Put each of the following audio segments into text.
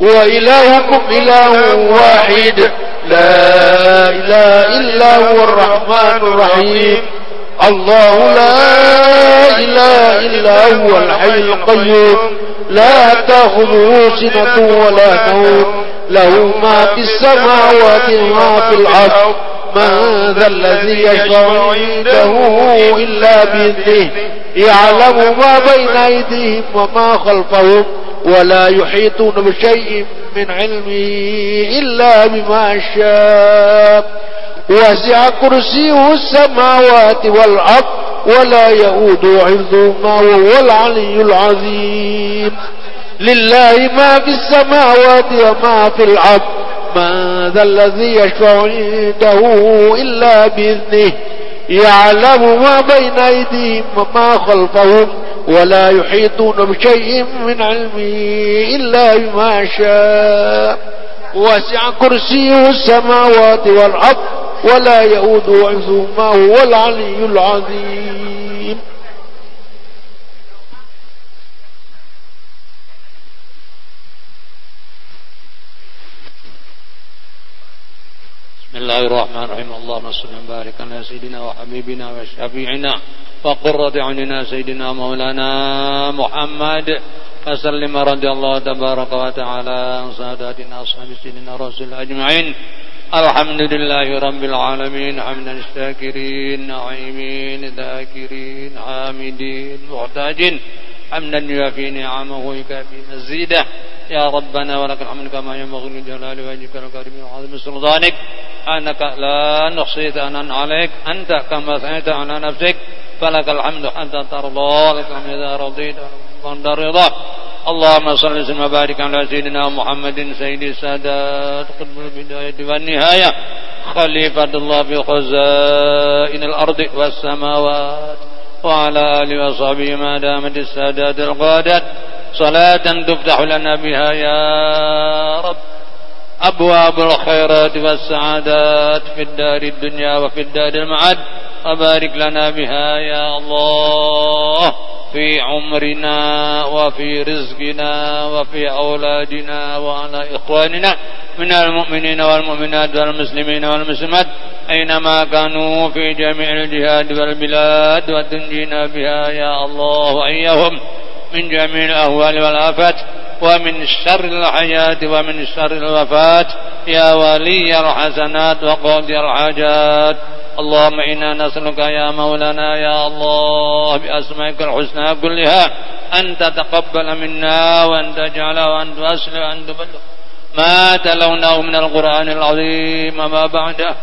وإلهكم إله واحد. لا إله إلا هو الرحمن الرحيم. الله لا إله إلا هو الحي القيوم. لا تأخذه سنة ولا نوم. له ما في السماوات وما في الأرض. من ذا الذي يشفع عنده إلا بإذنه. يعلم ما بين أيديهم وما خلفهم ولا يحيطون بشيء من علمه إلا بما شاء. وسع كرسيه السماوات والأرض ولا يؤود حفظهما وهو العلي العظيم. لله ما في السماوات وما في الأرض. ما ذا الذي يشفع عنده إلا بإذنه. يعلم ما بين أيديهم وما خلفهم ولا يحيطون بشيء من علمه إلا بما شاء. وسع كرسيه السماوات والأرض ولا يؤود حفظهما هو العلي العظيم بسم الله الرحمن الرحيم. اللهم صل وبارك على سيدنا وحبيبنا وشفيعنا. وقرة عيننا سيدنا مولانا محمد. وسلم رضي الله تبارك وتعالى عن ساداتنا أصحاب سيدنا رسول أجمعين. الحمد لله رب العالمين حمدا الشاكرين نعيمين ذاكرين حامدين محتاجين. حمدا يوافي نعمه ويكافي مزيده. يا ربنا ولك الحمد كما ينبغي لجلال وجهك الكريم وعظيم سلطانك. أنك لا نحصي ثناء عليك. أنت كما ثنيت على نفسك. فلك الحمد حتى ترضى. لك إذا رضيت. وانت رضا اللهم صل وسلم وبارك على سيدنا محمد سيد السادات قطب البداية والنهاية. خليفة الله في خزائن الأرض والسماوات. وعلى آله وصحبه ما دامت السادات القادات. صلاة تفتح لنا بها يا رب. أبواب الخيرات والسعادات في الدار الدنيا وفي الدار المعاد. وبارك لنا بها يا الله في عمرنا وفي رزقنا وفي أولادنا وعلى إخواننا من المؤمنين والمؤمنات والمسلمين والمسلمات. أينما كانوا في جميع الجهاد والبلاد وتنجينا بها يا الله. وإياهم. من جميع الأهوال والآفات ومن شر الحياة ومن شر الوفاة. يا ولي الحسنات وقاضي الحاجات اللهم إنا نسألك يا مولانا يا الله بأسمائك الحسنى كلها أن تتقبل منا وأن تجعل وأن تؤسل وأن تبلغ ما تلونه من القرآن العظيم. ما بعده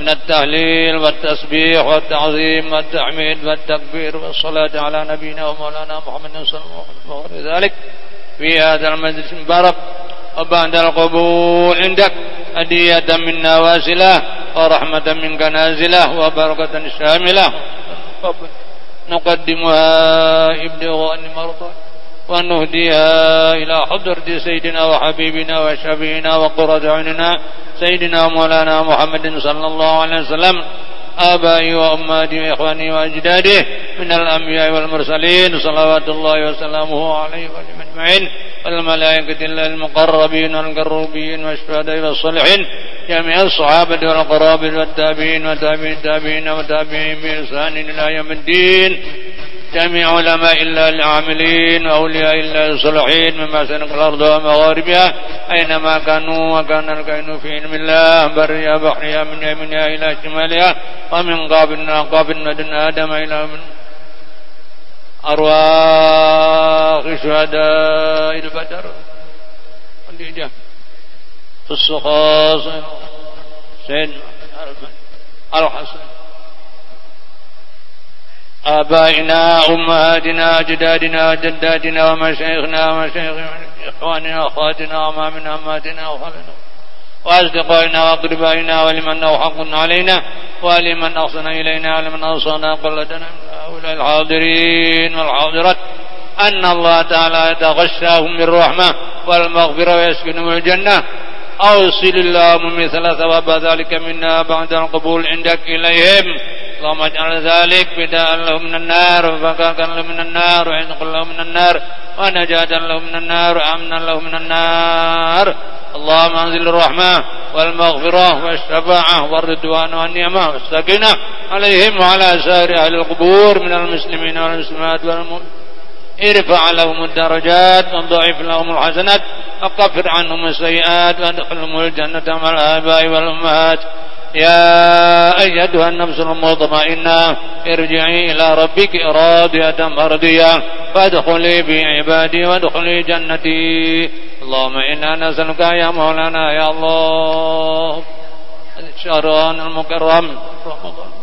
من التهليل والتسبيح والتعظيم والتحميد والتكبير والصلاة على نبينا ومولانا محمد صلى الله عليه وسلم. ذلك في هذا المجلس المبارك وبعد القبول عندك هدية منا واسلة ورحمة منك نازلة وبركة شاملة. نقدمها ابتغاء مرضاك ونهديها إلى حضرة سيدنا وحبيبنا وشفينا وقرة عيننا سيدنا مولانا محمد صلى الله عليه وسلم آبائي وأمهاتي وإخواني وأجدادي من الأنبياء والمرسلين صلوات الله وسلامه عليه وعلى أجمعين والملائكة المقربين والقروبين والشهداء والصالحين جميع الصحابة والقرابين والتابعين وتابعين التابعين وتابعين بإحسان إلى يوم الدين. جميع علماء الله العاملين وأولياء الله الصالحين من مشارق الأرض ومغاربها أينما كانوا وكان الكائن في علم الله بريا بحريا من يمنها إلى شمالها ومن قاب قاب مدن آدم إلى من؟ أرواح شهداء البدر. في السخاص سيدنا الحسن آبائنا أمهاتنا أجدادنا جداتنا ومشايخنا ومشايخ إخواننا أخواتنا أمامنا أماتنا وخلنا وأصدقائنا وأقربائنا ولمن له حق علينا ولمن أحسن إلينا ولمن أوصانا قلتنا من هؤلاء الحاضرين والحاضرات أن الله تعالى يتغشاهم بالرحمة والمغفرة ويسكنهم الجنة. أوصل اللهم مثل ثواب ذلك منا بعد القبول عندك إليهم. اللهم اجعل ذلك بداء له من النار وفكاكا له من النار وعتق له من النار ونجاة له من النار وأمنا له من النار. اللهم انزل الرحمة والمغفرة والشفاعة والرضوان والنعمة والسكينة عليهم وعلى سائر أهل القبور من المسلمين والمسلمات والمؤمنين. ارفع لهم الدرجات وضعف لهم الحسنات وكفر عنهم السيئات وادخلهم الجنة مع الآباء والأمهات. يا أيتها النفس المطمئنة ارجعي إلى ربك راضية مرضية فادخلي في عبادي وادخلي جنتي. اللهم إنا نسألك يا مولانا يا الله. الشهران المكرم رمضان.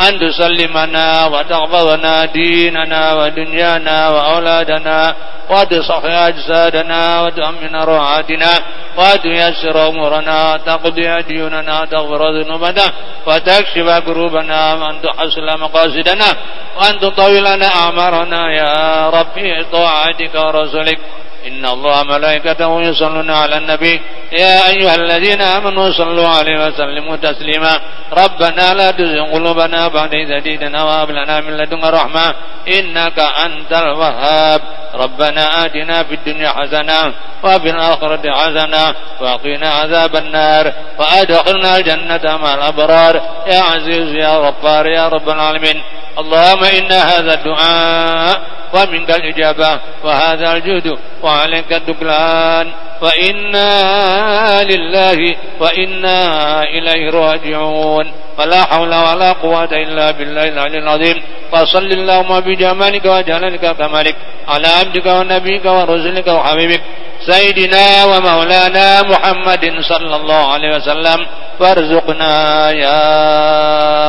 أن تسلمنا وتغفظنا ديننا ودنيانا وأولادنا وتصحي أجسادنا وتأمن روعاتنا وتيسر أمورنا تقضي ديوننا تغفر ذنوبنا وتكشف كروبنا وأن تحصل مقاصدنا وأن تطولنا أعمارنا. يا ربي طاعتك ورسولك. إن الله ملائكته يصلون على النبي. يا أيها الذين آمنوا صلوا عليه وسلموا تسليما. ربنا لا تزغ قلوبنا بعد إذ هديتنا وهب لنا من لدنك رحمة. إنك أنت الوهاب. ربنا آتنا في الدنيا حسنة وفي الآخرة حسنة وقنا عذاب النار. وأدخلنا الجنة مع الأبرار. يا عزيز يا غفار يا رب العالمين. اللهم إن هذا الدعاء ومنك الإجابة وهذا الجهد وعليك الدكلان وإنا لله وإنا إليه راجعون. فلا حول ولا قوة إلا بالله العلي العظيم. فصل اللهم بجمالك وجلالك كمالك على عبدك ونبيك ورسولك وحبيبك سيدنا ومولانا محمد صلى الله عليه وسلم. وارزقنا يا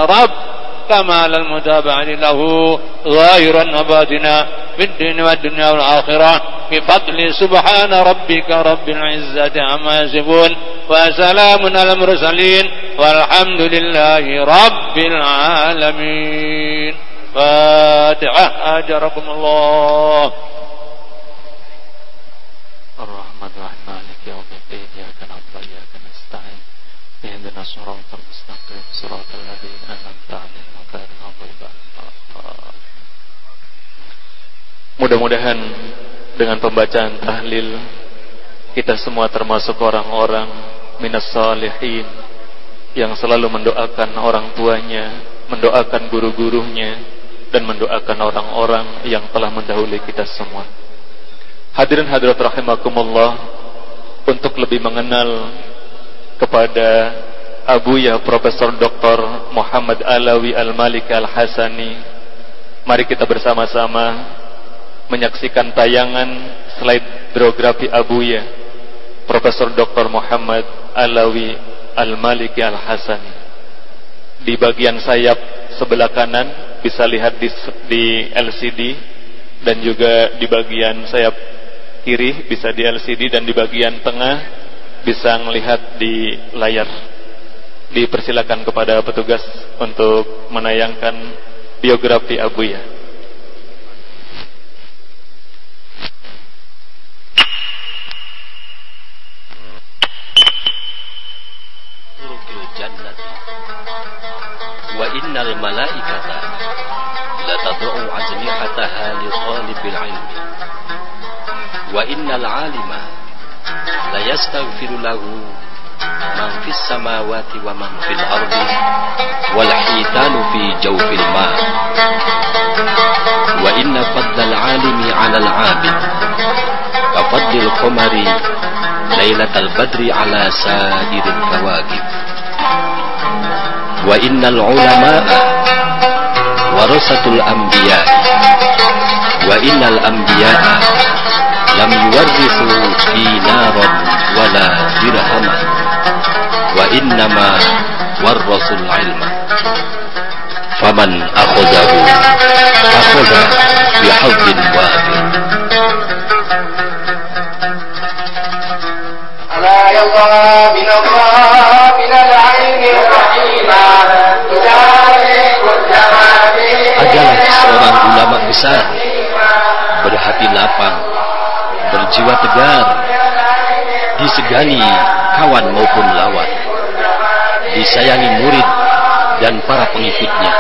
رب كمال المتابعة له ظاهرا وباطنا في الدين والدنيا والآخرة. بفضل سبحان ربك رب العزة عما يصفون وسلام على المرسلين والحمد لله رب العالمين. فاتحة أجركم الله. الرحمن الرحيم. مالك يوم الدين. إياك نعبد وإياك نستعين. اهدنا الصراط المستقيم. صراط الذين Mudah-mudahan dengan pembacaan tahlil kita semua termasuk orang-orang minas salihin yang selalu mendoakan orang tuanya, mendoakan guru-gurunya dan mendoakan orang-orang yang telah mendahului kita semua. Hadirin hadirat rahimakumullah untuk lebih mengenal kepada Abu Ya Profesor Dr. Muhammad Alawi Al-Malik Al-Hasani Mari kita bersama-sama menyaksikan tayangan slide biografi Abu Ya Profesor Dr. Muhammad Alawi Al-Maliki Al-Hasani Di bagian sayap sebelah kanan bisa lihat di, di LCD dan juga di bagian sayap kiri bisa di LCD dan di bagian tengah bisa melihat di layar. Dipersilakan kepada petugas untuk menayangkan biografi Abu Ya. wa innal malaikata la tad'u ajnihataha li talibil ilmi wa innal alima la yastaghfiru lahu man fis samawati wa man fil ardi wal hitanu fi jawfil ma wa inna faddal alimi wa innal ulama warasatul anbiya. Wa innal anbiya lam yuwarrisu dinaran wala dirhama wa innama warrasul ilma faman akhadahu akhadha bihadzin wafir. Ya Allah. من الله من العين الرحيمة تشارك الجمال adalah seorang ulama besar berhati lapang berjiwa tegar disegani kawan maupun lawan disayangi murid dan para pengikutnya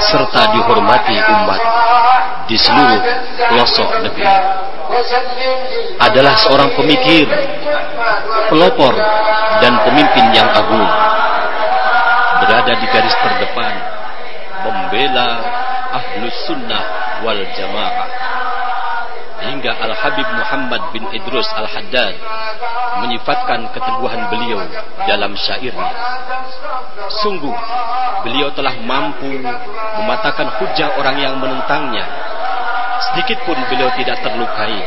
serta dihormati umat di seluruh pelosok negeri. Adalah seorang pemikir, pelopor, dan pemimpin yang agung. Berada di garis terdepan, membela ahlus sunnah wal jamaah hingga Al-Habib Muhammad bin Idrus Al-Haddad menyifatkan keteguhan beliau dalam syairnya. Sungguh, beliau telah mampu mematahkan hujah orang yang menentangnya. Sedikit pun beliau tidak terlukai.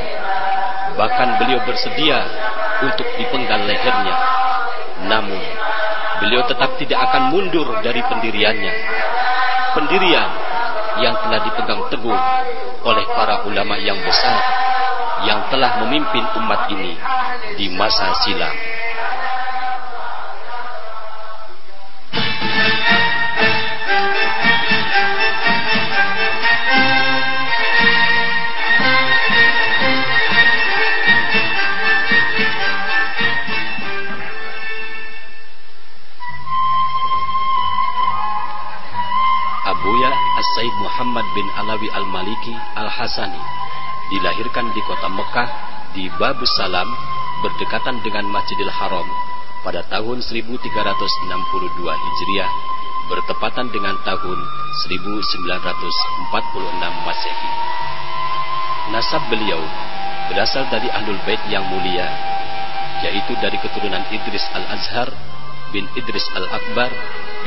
Bahkan beliau bersedia untuk dipenggal lehernya. Namun, beliau tetap tidak akan mundur dari pendiriannya. Pendirian yang telah dipegang teguh oleh para ulama yang besar yang telah memimpin umat ini di masa silam. As-Said Muhammad bin Alawi Al-Maliki Al-Hasani dilahirkan di kota Mekah di Babu Salam berdekatan dengan Masjidil Haram pada tahun 1362 Hijriah bertepatan dengan tahun 1946 Masehi. Nasab beliau berasal dari Ahlul Bait yang mulia yaitu dari keturunan Idris Al-Azhar bin Idris Al-Akbar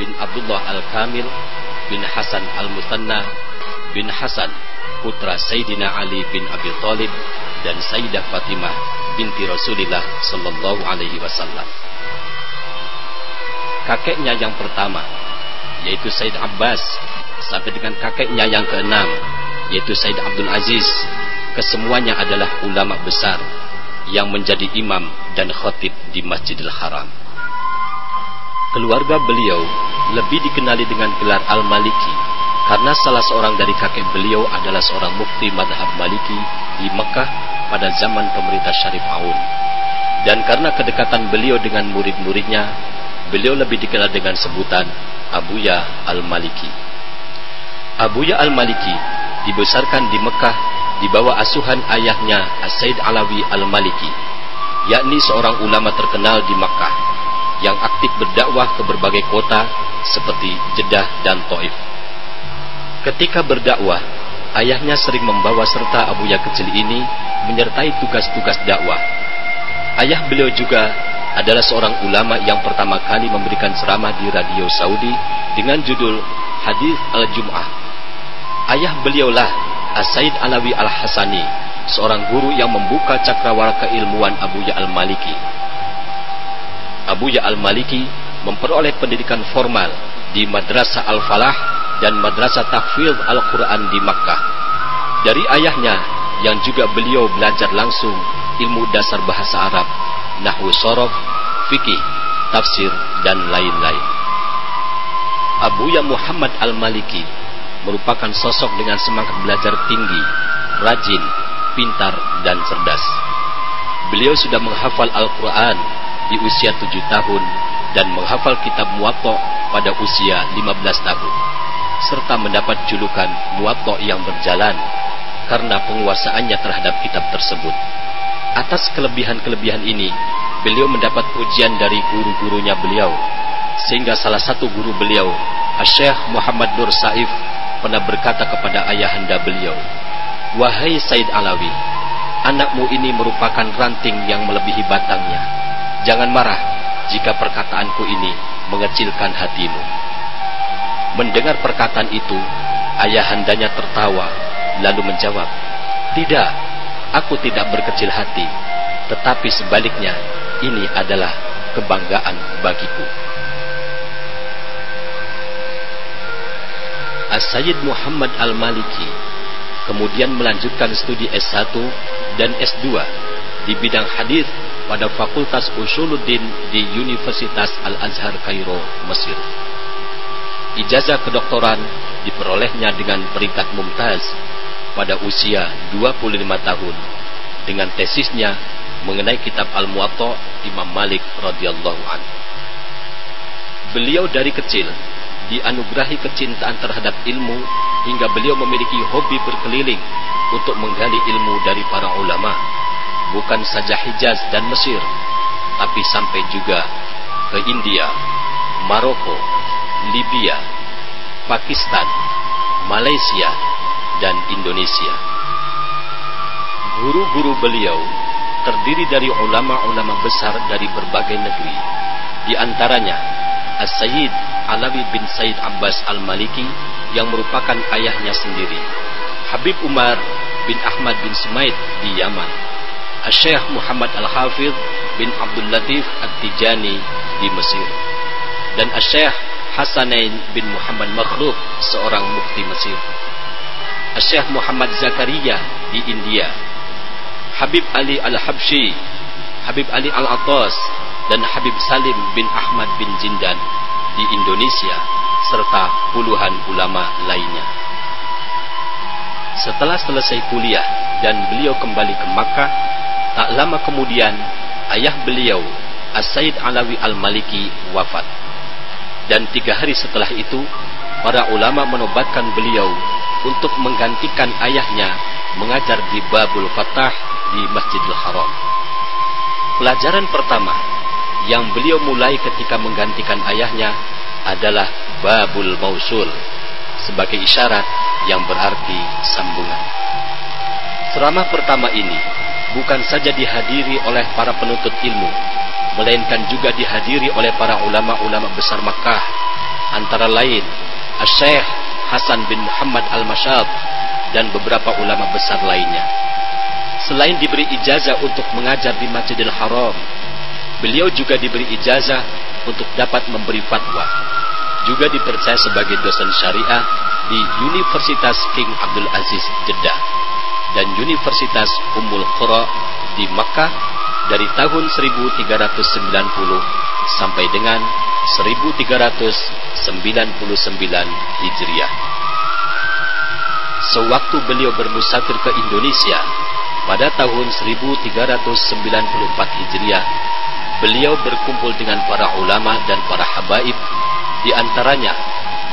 bin Abdullah Al-Kamil bin Hasan Al-Musanna bin Hasan putra Sayyidina Ali bin Abi Thalib dan Sayyidah Fatimah binti Rasulullah sallallahu alaihi wasallam. Kakeknya yang pertama yaitu Said Abbas sampai dengan kakeknya yang keenam yaitu Said Abdul Aziz kesemuanya adalah ulama besar yang menjadi imam dan khatib di Masjidil Haram. Keluarga beliau lebih dikenali dengan gelar Al-Maliki karena salah seorang dari kakek beliau adalah seorang mufti madhab Maliki di Mekah pada zaman pemerintah Syarif Aun. Dan karena kedekatan beliau dengan murid-muridnya, beliau lebih dikenal dengan sebutan Abuya Al-Maliki. Abuya Al-Maliki dibesarkan di Mekah di bawah asuhan ayahnya As-Said Alawi Al-Maliki, yakni seorang ulama terkenal di Mekah yang aktif berdakwah ke berbagai kota seperti Jeddah dan Taif. Ketika berdakwah, ayahnya sering membawa serta Abuya kecil ini menyertai tugas-tugas dakwah. Ayah beliau juga adalah seorang ulama yang pertama kali memberikan ceramah di radio Saudi dengan judul Hadis Al-Jum'ah. Ayah beliaulah As-Said Alawi Al-Hasani, seorang guru yang membuka cakrawala keilmuan Abuya Al-Maliki Abu Ya Al-Maliki memperoleh pendidikan formal di Madrasah Al-Falah dan Madrasah Tahfidz Al-Quran di Makkah. Dari ayahnya yang juga beliau belajar langsung ilmu dasar bahasa Arab, nahwu sorof, fikih, tafsir, dan lain-lain. Abu Ya Muhammad Al-Maliki merupakan sosok dengan semangat belajar tinggi, rajin, pintar, dan cerdas. Beliau sudah menghafal Al-Quran di usia tujuh tahun dan menghafal kitab Muwatta pada usia 15 tahun serta mendapat julukan Muwatta yang berjalan karena penguasaannya terhadap kitab tersebut. Atas kelebihan-kelebihan ini, beliau mendapat pujian dari guru-gurunya beliau, sehingga salah satu guru beliau, Syekh Muhammad Nur Saif, pernah berkata kepada ayahanda beliau, Wahai Said Alawi, anakmu ini merupakan ranting yang melebihi batangnya Jangan marah jika perkataanku ini mengecilkan hatimu. Mendengar perkataan itu, ayahandanya tertawa lalu menjawab, Tidak, aku tidak berkecil hati, tetapi sebaliknya ini adalah kebanggaan bagiku. As-Sayyid Muhammad Al-Maliki kemudian melanjutkan studi S1 dan S2 di bidang hadis pada Fakultas Usuluddin di Universitas Al-Azhar Kairo, Mesir. Ijazah kedoktoran diperolehnya dengan peringkat mumtaz pada usia 25 tahun dengan tesisnya mengenai kitab Al-Muwatta Imam Malik radhiyallahu anhu. Beliau dari kecil dianugerahi kecintaan terhadap ilmu hingga beliau memiliki hobi berkeliling untuk menggali ilmu dari para ulama bukan saja Hijaz dan Mesir tapi sampai juga ke India, Maroko, Libya, Pakistan, Malaysia, dan Indonesia. Guru-guru beliau terdiri dari ulama-ulama besar dari berbagai negeri. Di antaranya As-Sayyid Alawi bin Said Abbas Al-Maliki yang merupakan ayahnya sendiri. Habib Umar bin Ahmad bin Sumaid di Yaman. Syekh Muhammad Al-Hafidh bin Abdul Latif At-Tijani di Mesir. Dan Syekh Hasanain bin Muhammad Makhluk, seorang mufti Mesir. Syekh Muhammad Zakaria di India. Habib Ali Al-Habsyi, Habib Ali Al-Atas, dan Habib Salim bin Ahmad bin Jindan di Indonesia serta puluhan ulama lainnya. Setelah selesai kuliah dan beliau kembali ke Makkah, tak lama kemudian ayah beliau As-Said Alawi Al-Maliki wafat. Dan tiga hari setelah itu, para ulama menobatkan beliau untuk menggantikan ayahnya mengajar di Babul Fatah di Masjidil Haram. Pelajaran pertama yang beliau mulai ketika menggantikan ayahnya adalah babul mausul sebagai isyarat yang berarti sambungan. Ceramah pertama ini bukan saja dihadiri oleh para penuntut ilmu, melainkan juga dihadiri oleh para ulama-ulama besar Makkah, antara lain Syekh Hasan bin Muhammad Al-Mashab dan beberapa ulama besar lainnya. Selain diberi ijazah untuk mengajar di Masjidil Haram, Beliau juga diberi ijazah untuk dapat memberi fatwa. Juga dipercaya sebagai dosen syariah di Universitas King Abdul Aziz Jeddah dan Universitas Ummul Qura di Makkah dari tahun 1390 sampai dengan 1399 Hijriah. Sewaktu beliau bermusafir ke Indonesia pada tahun 1394 Hijriah, beliau berkumpul dengan para ulama dan para habaib di antaranya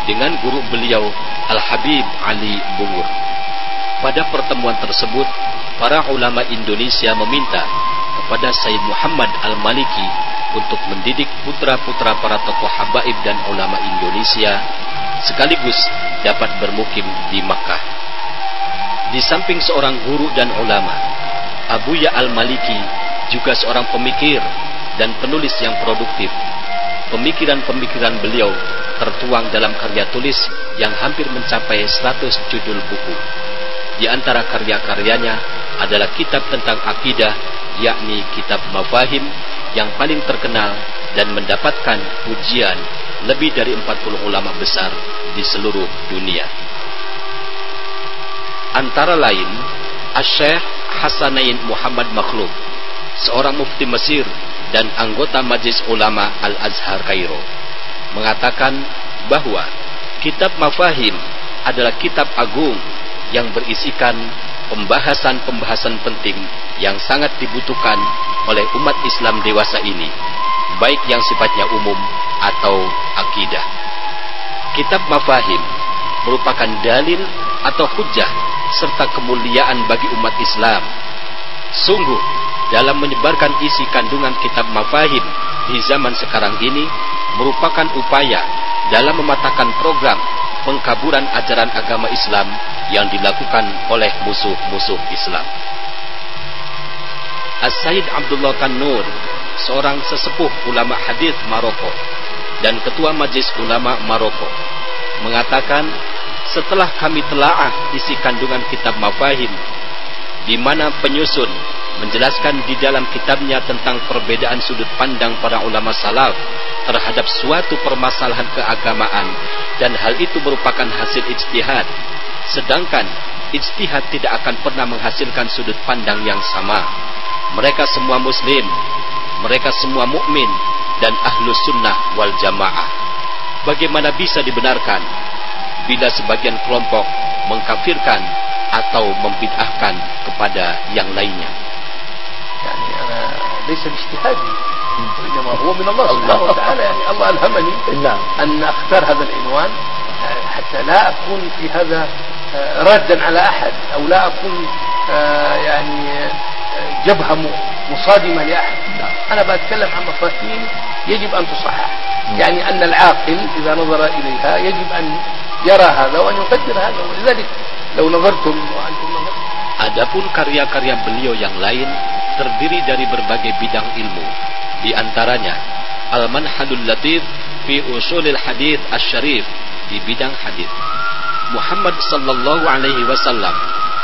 dengan guru beliau Al-Habib Ali Bungur. Pada pertemuan tersebut, para ulama Indonesia meminta kepada Sayyid Muhammad Al-Maliki untuk mendidik putra-putra para tokoh habaib dan ulama Indonesia sekaligus dapat bermukim di Makkah. Di samping seorang guru dan ulama, Abu Ya Al-Maliki juga seorang pemikir dan penulis yang produktif. Pemikiran-pemikiran beliau tertuang dalam karya tulis yang hampir mencapai 100 judul buku. Di antara karya-karyanya adalah kitab tentang akidah, yakni kitab Mafahim yang paling terkenal dan mendapatkan pujian lebih dari 40 ulama besar di seluruh dunia. Antara lain, Asyikh Hasanain Muhammad Makhluk, seorang mufti Mesir dan anggota Majelis Ulama Al-Azhar Kairo mengatakan bahwa kitab Mafahim adalah kitab agung yang berisikan pembahasan-pembahasan penting yang sangat dibutuhkan oleh umat Islam dewasa ini, baik yang sifatnya umum atau akidah. Kitab Mafahim merupakan dalil atau hujah serta kemuliaan bagi umat Islam. Sungguh dalam menyebarkan isi kandungan kitab mafahim di zaman sekarang ini merupakan upaya dalam mematahkan program pengkaburan ajaran agama Islam yang dilakukan oleh musuh-musuh Islam. As-Said Abdullah Kanur, seorang sesepuh ulama hadis Maroko dan ketua Majelis Ulama Maroko, mengatakan setelah kami telaah isi kandungan kitab mafahim di mana penyusun menjelaskan di dalam kitabnya tentang perbedaan sudut pandang para ulama salaf terhadap suatu permasalahan keagamaan dan hal itu merupakan hasil ijtihad. Sedangkan ijtihad tidak akan pernah menghasilkan sudut pandang yang sama. Mereka semua muslim mereka semua mukmin dan ahlus sunnah wal jamaah. Bagaimana bisa dibenarkan? Bila sebagian kelompok mengkafirkan atau membid'ahkan kepada yang lainnya. يعني أنا ليس باجتهادي. وإنما هو من الله سبحانه وتعالى. يعني الله ألهمني نعم. أن أختار هذا العنوان آه، حتى لا أكون في هذا آه، رادا على أحد أو لا أكون آه، يعني جبهة مصادمة لأحد. أنا بتكلم عن مفاهيم يجب أن تصحح. يعني أن العاقل إذا نظر إليها يجب أن يرى هذا وأن يقدر هذا. ولذلك Adapun karya-karya beliau yang lain terdiri dari berbagai bidang ilmu, di antaranya Al-Manhadul Latif fi Usulil Hadith Asy-Syarif di bidang hadis. Muhammad sallallahu alaihi wasallam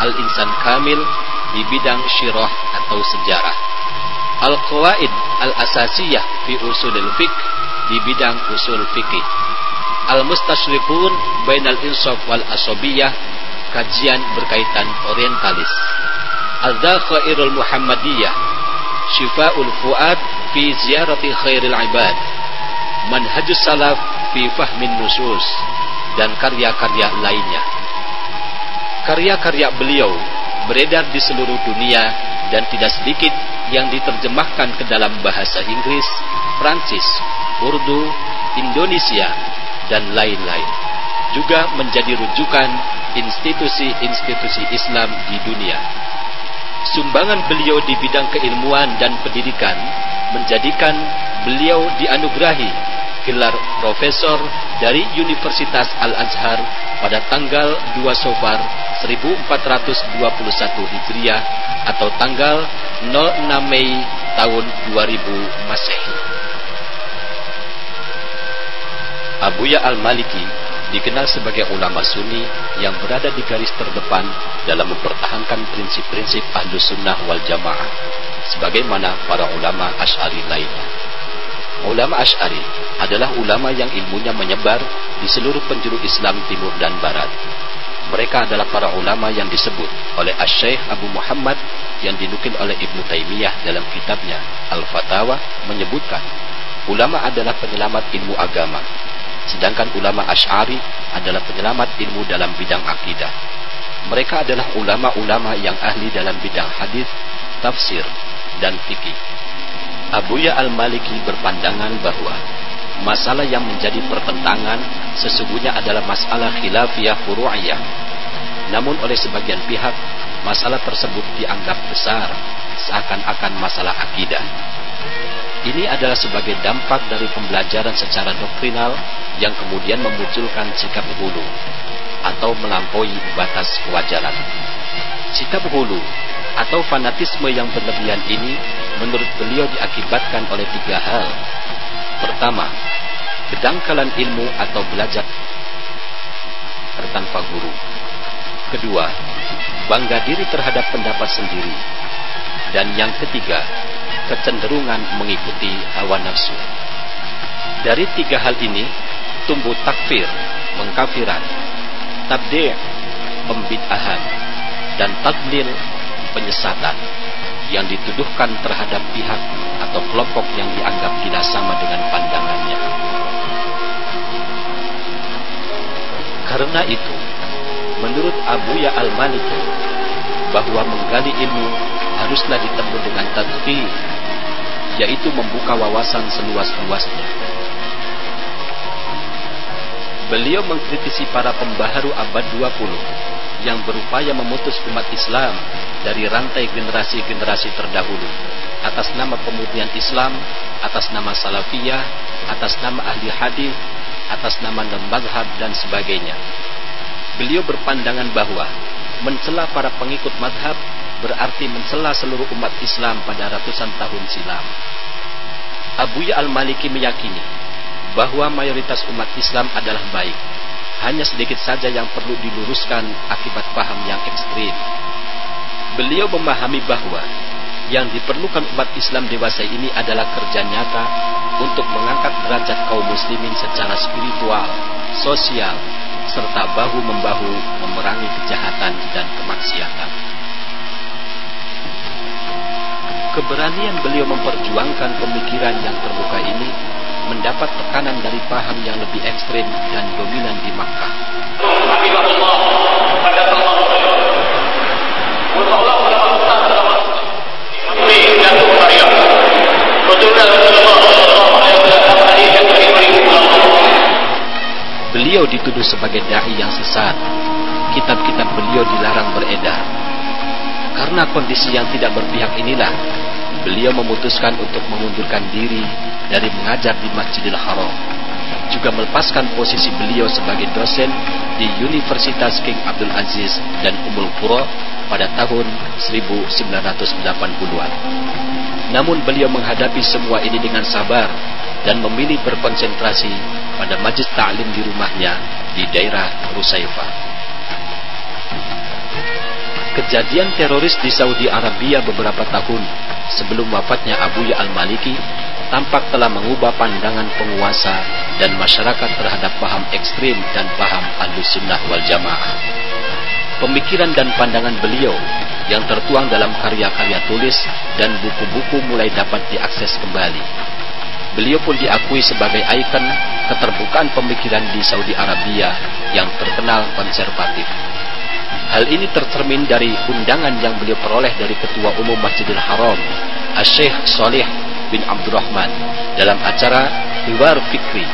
Al-Insan Kamil di bidang syirah atau sejarah. Al-Qawaid Al-Asasiyah fi Usulil Fiqh di bidang usul fikih. Al-Mustasyrifun Bainal Insaf wal Asabiyah kajian berkaitan orientalis. Al-Dhakhairul Muhammadiyah Syifa'ul Fuad fi Ziyarati Khairil Ibad Manhajus Salaf fi Fahmin Nusus dan karya-karya lainnya. Karya-karya beliau beredar di seluruh dunia dan tidak sedikit yang diterjemahkan ke dalam bahasa Inggris, Prancis, Urdu, Indonesia, dan lain-lain. Juga menjadi rujukan institusi-institusi Islam di dunia. Sumbangan beliau di bidang keilmuan dan pendidikan menjadikan beliau dianugerahi gelar profesor dari Universitas Al-Azhar pada tanggal 2 Sofar 1421 Hijriah atau tanggal 06 Mei tahun 2000 Masehi. Abuya Al-Maliki dikenal sebagai ulama sunni yang berada di garis terdepan dalam mempertahankan prinsip-prinsip ahlu sunnah wal jamaah sebagaimana para ulama asy'ari lainnya. Ulama asy'ari adalah ulama yang ilmunya menyebar di seluruh penjuru Islam timur dan barat. Mereka adalah para ulama yang disebut oleh Asy-Syaikh Abu Muhammad yang dinukil oleh Ibnu Taimiyah dalam kitabnya Al-Fatawa menyebutkan ulama adalah penyelamat ilmu agama sedangkan ulama Asy'ari adalah penyelamat ilmu dalam bidang akidah. Mereka adalah ulama-ulama yang ahli dalam bidang hadis, tafsir, dan fikih. Abuya Al-Maliki berpandangan bahwa masalah yang menjadi pertentangan sesungguhnya adalah masalah khilafiyah furu'iyah. Namun oleh sebagian pihak, masalah tersebut dianggap besar, seakan-akan masalah akidah. Ini adalah sebagai dampak dari pembelajaran secara doktrinal yang kemudian memunculkan sikap hulu atau melampaui batas kewajaran. Sikap hulu atau fanatisme yang berlebihan ini menurut beliau diakibatkan oleh tiga hal. Pertama, kedangkalan ilmu atau belajar tanpa guru. Kedua, bangga diri terhadap pendapat sendiri. Dan yang ketiga, kecenderungan mengikuti hawa nafsu. Dari tiga hal ini tumbuh takfir, mengkafiran, tabdi', pembid'ahan, dan tadlil, penyesatan yang dituduhkan terhadap pihak atau kelompok yang dianggap tidak sama dengan pandangannya. Karena itu, menurut Abu Ya Al-Maliki, bahwa menggali ilmu haruslah ditempuh dengan tadqi, yaitu membuka wawasan seluas-luasnya. Beliau mengkritisi para pembaharu abad 20 yang berupaya memutus umat Islam dari rantai generasi-generasi terdahulu atas nama pemurnian Islam, atas nama salafiyah, atas nama ahli hadis, atas nama mazhab dan sebagainya. Beliau berpandangan bahwa mencela para pengikut madhab berarti mencela seluruh umat Islam pada ratusan tahun silam. Abuya Al-Maliki meyakini bahwa mayoritas umat Islam adalah baik. Hanya sedikit saja yang perlu diluruskan akibat paham yang ekstrim. Beliau memahami bahwa yang diperlukan umat Islam dewasa ini adalah kerja nyata untuk mengangkat derajat kaum muslimin secara spiritual, sosial, serta bahu-membahu memerangi kejahatan dan kemaksiatan. Keberanian beliau memperjuangkan pemikiran yang terbuka ini mendapat tekanan dari paham yang lebih ekstrim dan dominan di Makkah. Sebagai dai yang sesat. Kitab-kitab beliau dilarang beredar. Karena kondisi yang tidak berpihak inilah, beliau memutuskan untuk mengundurkan diri dari mengajar di Masjidil Haram. Juga melepaskan posisi beliau sebagai dosen di Universitas King Abdul Aziz dan Umul Qura pada tahun 1980-an. Namun beliau menghadapi semua ini dengan sabar dan memilih berkonsentrasi pada majlis ta'lim di rumahnya di daerah Rusaifa. Kejadian teroris di Saudi Arabia beberapa tahun sebelum wafatnya Abu al-Maliki tampak telah mengubah pandangan penguasa dan masyarakat terhadap paham ekstrim dan paham al-sunnah wal jamaah. Pemikiran dan pandangan beliau yang tertuang dalam karya-karya tulis dan buku-buku mulai dapat diakses kembali. Beliau pun diakui sebagai ikon keterbukaan pemikiran di Saudi Arabia yang terkenal konservatif. Hal ini tercermin dari undangan yang beliau peroleh dari Ketua Umum Masjidil Haram, Syekh Saleh bin Abdurrahman, dalam acara Hiwar Fikri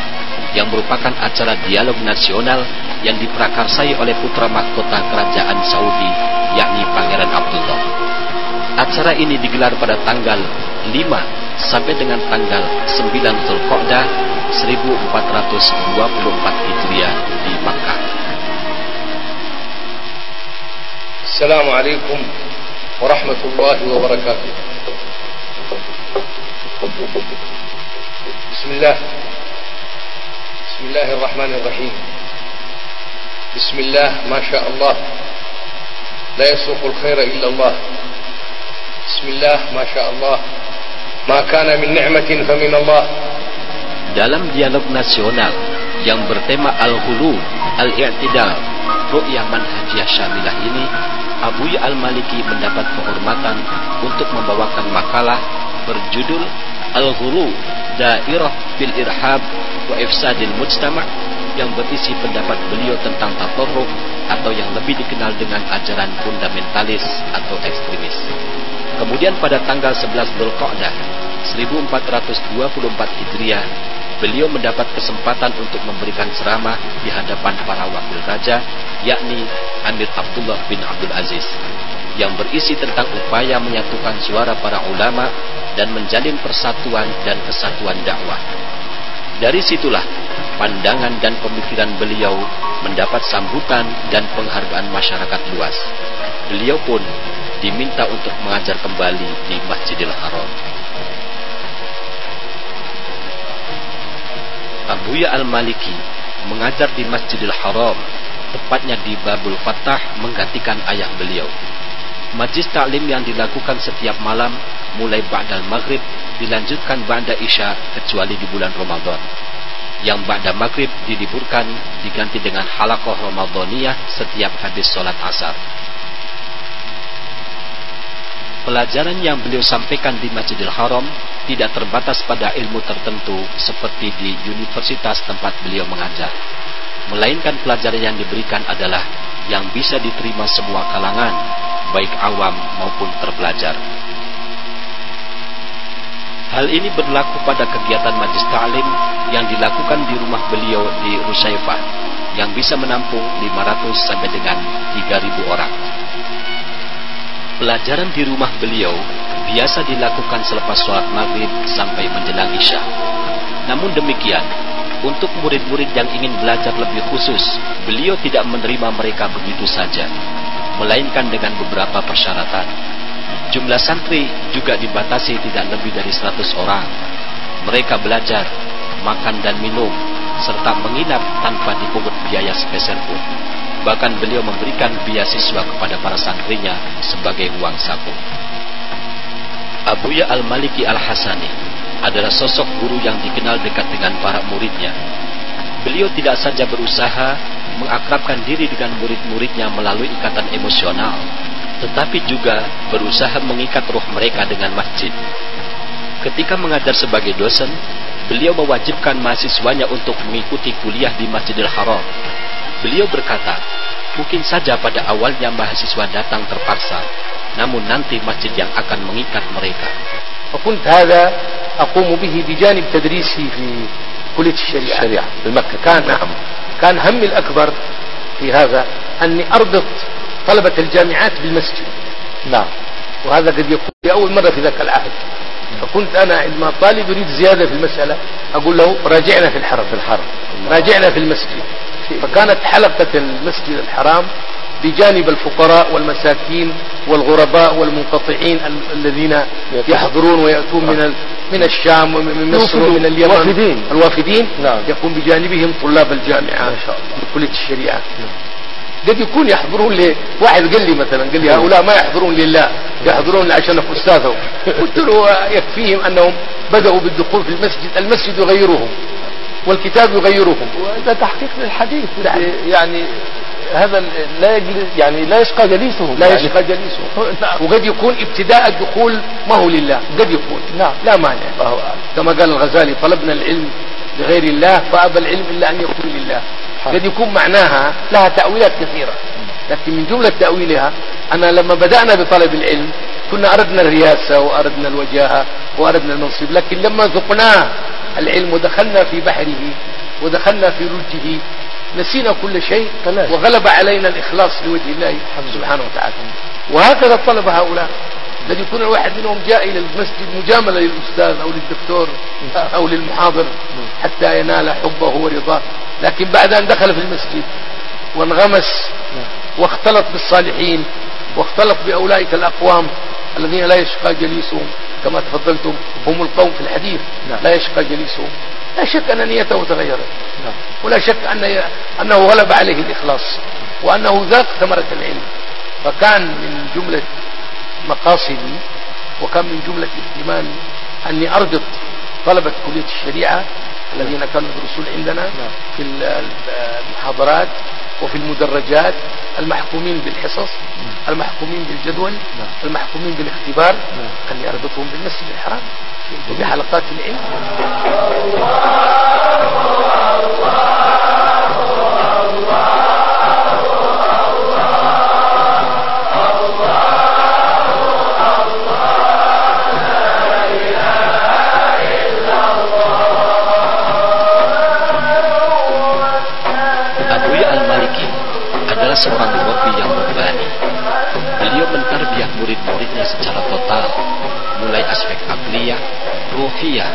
yang merupakan acara dialog nasional yang diprakarsai oleh putra mahkota kerajaan Saudi, yakni Pangeran Abdullah. Acara ini digelar pada tanggal 5 sampai dengan tanggal 9 Zulqa'dah 1424 Hijriah di Makkah. Assalamualaikum warahmatullahi wabarakatuh. Bismillah. Bismillahirrahmanirrahim. Bismillah, Masya Allah. La yasuqul khaira Allah. Bismillah, Masya Allah. Ma kana min ni'matin fa min Allah. Dalam dialog nasional yang bertema Al-Hulu, Al-I'tidal, Ru'yah Manhajiyah Syamilah ini, Abu Al-Maliki mendapat kehormatan untuk membawakan makalah berjudul Al-Hulu, Dairah fil Irhab wa Ifsadil Mujtama' yang berisi pendapat beliau tentang tatorruf atau yang lebih dikenal dengan ajaran fundamentalis atau ekstremis. Kemudian pada tanggal 11 Dzulqa'dah 1424 Hijriah, beliau mendapat kesempatan untuk memberikan ceramah di hadapan para wakil raja, yakni Amir Abdullah bin Abdul Aziz, yang berisi tentang upaya menyatukan suara para ulama dan menjalin persatuan dan kesatuan dakwah. Dari situlah pandangan dan pemikiran beliau mendapat sambutan dan penghargaan masyarakat luas. Beliau pun diminta untuk mengajar kembali di Masjidil Haram. Abuya Al-Maliki mengajar di Masjidil Haram, tepatnya di Babul Fatah menggantikan ayah beliau. Majlis taklim yang dilakukan setiap malam mulai ba'dal maghrib dilanjutkan ba'da isya kecuali di bulan Ramadan. Yang ba'da maghrib diliburkan diganti dengan halakoh Ramadaniyah setiap habis sholat asar. Pelajaran yang beliau sampaikan di Masjidil Haram tidak terbatas pada ilmu tertentu seperti di universitas tempat beliau mengajar. Melainkan pelajaran yang diberikan adalah yang bisa diterima semua kalangan, baik awam maupun terpelajar. Hal ini berlaku pada kegiatan majlis ta'lim yang dilakukan di rumah beliau di Rusaifah yang bisa menampung 500 sampai dengan 3000 orang. Pelajaran di rumah beliau biasa dilakukan selepas sholat maghrib sampai menjelang isya. Namun demikian, untuk murid-murid yang ingin belajar lebih khusus, beliau tidak menerima mereka begitu saja, melainkan dengan beberapa persyaratan. Jumlah santri juga dibatasi tidak lebih dari 100 orang. Mereka belajar, makan dan minum, serta menginap tanpa dipungut biaya sepeser pun. Bahkan beliau memberikan beasiswa kepada para santrinya sebagai uang saku. Abuya Al-Maliki Al-Hasani adalah sosok guru yang dikenal dekat dengan para muridnya. Beliau tidak saja berusaha mengakrabkan diri dengan murid-muridnya melalui ikatan emosional, tetapi juga berusaha mengikat roh mereka dengan masjid. Ketika mengajar sebagai dosen, beliau mewajibkan mahasiswanya untuk mengikuti kuliah di Masjidil Haram Beliau berkata, mungkin saja pada awalnya mahasiswa datang terpaksa, namun nanti masjid yang akan mengikat mereka. فكنت هذا أقوم به بجانب تدريسي في كلية الشريعة, الشريعة في مكة كان نعم كان همي الأكبر في هذا أني أربط طلبة الجامعات بالمسجد. نعم. وهذا قد يكون لأول مرة في ذاك العهد. فكنت أنا عندما الطالب يريد زيادة في المسألة أقول له راجعنا في الحرم. في الحرم. راجعنا في المسجد. فكانت حلقة المسجد الحرام بجانب الفقراء والمساكين والغرباء والمنقطعين ال- الذين يحضرون ويأتون من من الشام ومن مصر ومن اليمن. وافدين. الوافدين. نعم. يكون بجانبهم طلاب الجامعة ما شاء الله. كلية الشريعة. قد يكون يحضرون لي واحد قال لي مثلا قال لي هؤلاء ما يحضرون لله يحضرون عشان أستاذهم. قلت له يكفيهم أنهم بدأوا بالدخول في المسجد المسجد يغيرهم والكتاب يغيرهم. وده تحقيق للحديث يعني هذا لا يجلس يعني لا يشقى جليسه. لا يعني يشقى جليسه. نعم. وقد يكون ابتداء الدخول ما هو لله قد يكون. نعم. لا مانع. كما قال الغزالي طلبنا العلم لغير الله فأبى العلم إلا أن يكون لله. قد يكون معناها لها تأويلات كثيرة. لكن من جملة تأويلها أنا لما بدأنا بطلب العلم كنا أردنا الرياسة وأردنا الوجاهة وأردنا المنصب لكن لما ذقناه العلم ودخلنا في بحره ودخلنا في رجه نسينا كل شيء. وغلب علينا الإخلاص لوجه الله سبحانه وتعالى. وهكذا طلب هؤلاء. الذي يكون الواحد منهم جاء إلى المسجد مجاملة للأستاذ أو للدكتور أو للمحاضر حتى ينال حبه ورضاه. لكن بعد أن دخل في المسجد وانغمس واختلط بالصالحين واختلط بأولئك الأقوام الذين لا يشقى جليسهم كما تفضلتم هم القوم في الحديث نعم. لا يشقى جليسهم. لا شك أن نيته تغيرت. نعم. ولا شك أن أنه غلب عليه الإخلاص وأنه ذاق ثمرة العلم. فكان من جملة مقاصدي وكان من جملة اهتمامي أني أربط طلبة كلية الشريعة الذين كانوا يدرسون عندنا في ال- ال- المحاضرات وفي المدرجات المحكومين بالحصص المحكومين بالجدول المحكومين بالاختبار أني أربطهم بالمسجد الحرام. وبحلقات العلم. Ruhiyah,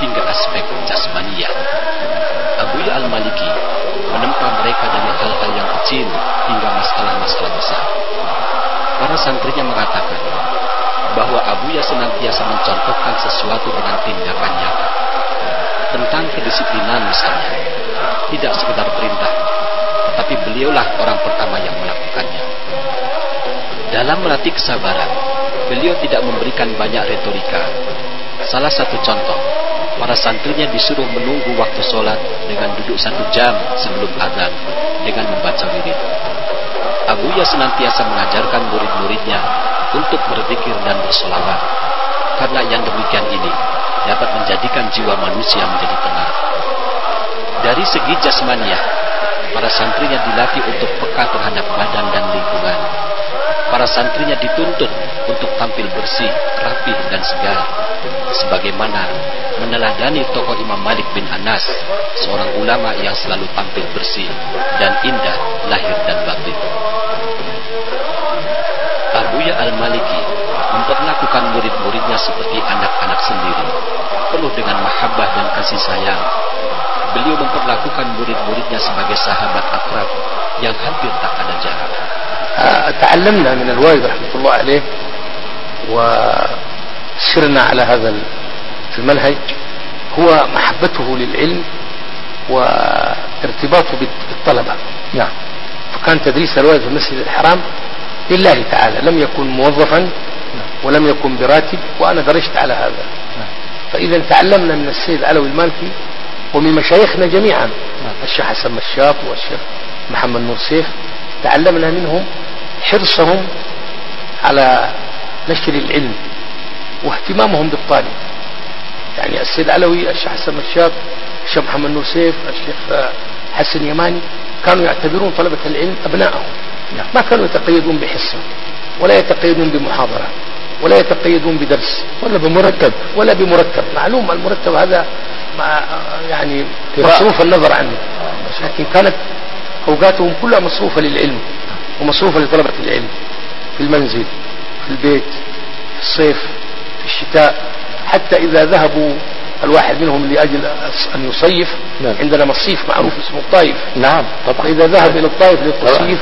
hingga aspek jasmaniyah. Abuya Al-Maliki menempa mereka dari hal-hal yang kecil hingga masalah-masalah besar. Para santrinya mengatakan bahwa Abuya senantiasa mencontohkan sesuatu dengan tindakan nyata. Tentang kedisiplinan misalnya, tidak sekedar perintah, tetapi beliaulah orang pertama yang melakukannya. Dalam melatih kesabaran, beliau tidak memberikan banyak retorika. Salah satu contoh, para santrinya disuruh menunggu waktu sholat dengan duduk satu jam sebelum adzan dengan membaca wirid. Abuya senantiasa mengajarkan murid-muridnya untuk berzikir dan bersolawat. Karena yang demikian ini dapat menjadikan jiwa manusia menjadi tenang. Dari segi jasmaniah, para santrinya dilatih untuk peka terhadap badan dan lingkungan. Para santrinya dituntut untuk tampil bersih, rapih, dan segar. Sebagaimana meneladani tokoh Imam Malik bin Anas, seorang ulama yang selalu tampil bersih dan indah lahir dan batin. Abuya Al-Maliki memperlakukan murid-muridnya seperti anak-anak sendiri, penuh dengan mahabbah dan kasih sayang. Beliau memperlakukan murid-muridnya sebagai sahabat akrab yang hampir tak ada jarak. تعلمنا من الوالد رحمة الله عليه وسرنا على هذا ال- المنهج هو محبته للعلم وارتباطه بال- بالطلبة. نعم. فكان تدريس الوالد في المسجد الحرام لله تعالى لم يكن موظفا ولم يكن براتب وأنا درجت على هذا. فإذا تعلمنا من السيد العلوي المالكي ومن مشايخنا جميعا. الشيخ حسن مشاط والشيخ محمد نور سيف تعلمنا منهم حرصهم على نشر العلم واهتمامهم بالطالب. يعني السيد علوي الشيخ حسن مشاط الشيخ محمد نور سيف الشيخ حسن يماني كانوا يعتبرون طلبة العلم أبنائهم. ما كانوا يتقيدون بحصة ولا يتقيدون بمحاضرة ولا يتقيدون بدرس ولا بمرتب. ولا بمرتب. معلوم المرتب هذا ما يعني. مصروف النظر عنه. لكن كانت أوقاتهم كلها مصروفة للعلم. ومصروفة لطلبة العلم في المنزل في البيت في الصيف في الشتاء حتى إذا ذهبوا الواحد منهم لأجل أن يصيف نعم. عندنا مصيف معروف اسمه الطائف نعم طبعا فإذا ذهب إلى الطائف للتصيف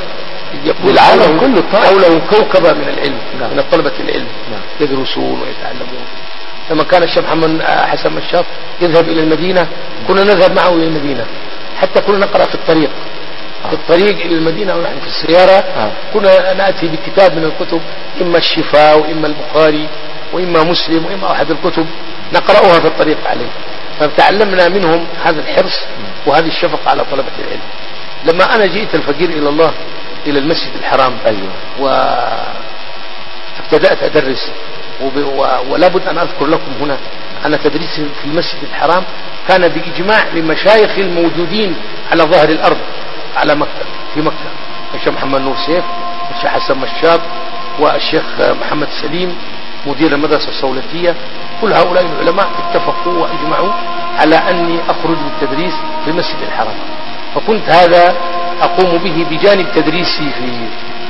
يكون حوله- كله الطائف. حوله كوكبة من العلم نعم. من طلبة العلم نعم. يدرسون ويتعلمون لما كان الشيخ محمد حسن مشاط يذهب إلى المدينة كنا نذهب معه إلى المدينة حتى كنا نقرأ في الطريق في الطريق إلى المدينة ونحن في السيارة آه. كنا نأتي بكتاب من الكتب إما الشفاء وإما البخاري وإما مسلم وإما أحد الكتب نقرأها في الطريق عليه. فتعلمنا منهم هذا الحرص وهذه الشفقة على طلبة العلم. لما أنا جئت الفقير إلى الله إلى المسجد الحرام أيوه. وابتدأت أدرس وب... و... ولا بد أن أذكر لكم هنا أن تدريسي في المسجد الحرام كان بإجماع لمشايخ الموجودين على ظهر الأرض. على مكة في مكة. الشيخ محمد نور سيف الشيخ حسن مشاب والشيخ محمد سليم مدير المدرسة الصولتية. كل هؤلاء العلماء اتفقوا وأجمعوا على أني أخرج للتدريس في المسجد الحرام. فكنت هذا أقوم به بجانب تدريسي في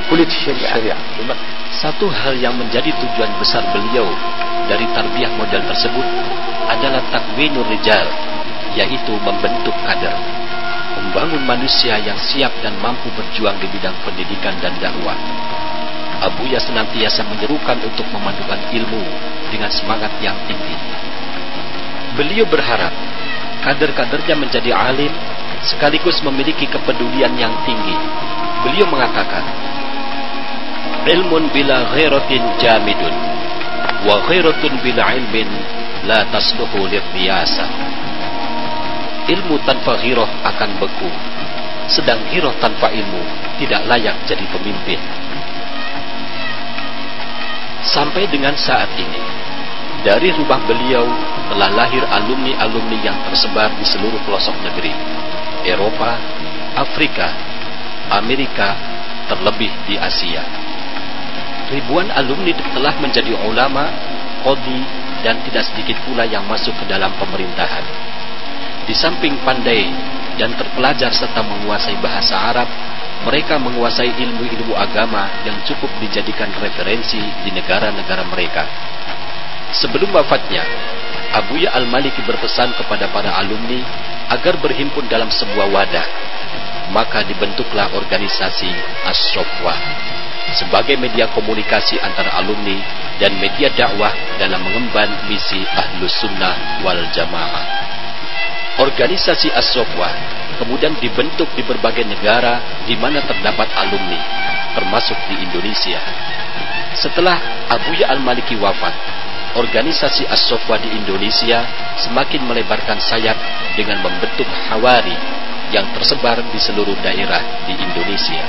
كلية الشريعة, الشريعة. Satu hal yang menjadi tujuan besar beliau dari tarbiyah model tersebut adalah takwinur rijal, yaitu membentuk kader, membangun manusia yang siap dan mampu berjuang di bidang pendidikan dan dakwah. Abuya senantiasa menyerukan untuk memadukan ilmu dengan semangat yang tinggi. Beliau berharap kader-kadernya menjadi alim sekaligus memiliki kepedulian yang tinggi. Beliau mengatakan, ilmun bila ghairatin jamidun wa ghairatun bila ilmin la tasluhu lirriyasa ilmu tanpa ghirah akan beku. Sedang ghirah tanpa ilmu tidak layak jadi pemimpin. Sampai dengan saat ini dari rumah beliau telah lahir alumni-alumni yang tersebar di seluruh pelosok negeri. Eropa, Afrika, Amerika, terlebih di Asia. Ribuan alumni telah menjadi ulama, kodi, dan tidak sedikit pula yang masuk ke dalam pemerintahan. Di samping pandai dan terpelajar serta menguasai bahasa Arab, mereka menguasai ilmu-ilmu agama yang cukup dijadikan referensi di negara-negara mereka. Sebelum wafatnya, Abuya Al-Maliki berpesan kepada para alumni agar berhimpun dalam sebuah wadah. Maka dibentuklah organisasi As-Sofwa sebagai media komunikasi antara alumni dan media dakwah dalam mengemban misi Ahlus Sunnah wal Jamaah. Organisasi As-Sofwa kemudian dibentuk di berbagai negara di mana terdapat alumni, termasuk di Indonesia. Setelah Abuya Al-Maliki wafat, organisasi As-Sofwa di Indonesia semakin melebarkan sayap dengan membentuk hawari yang tersebar di seluruh daerah di Indonesia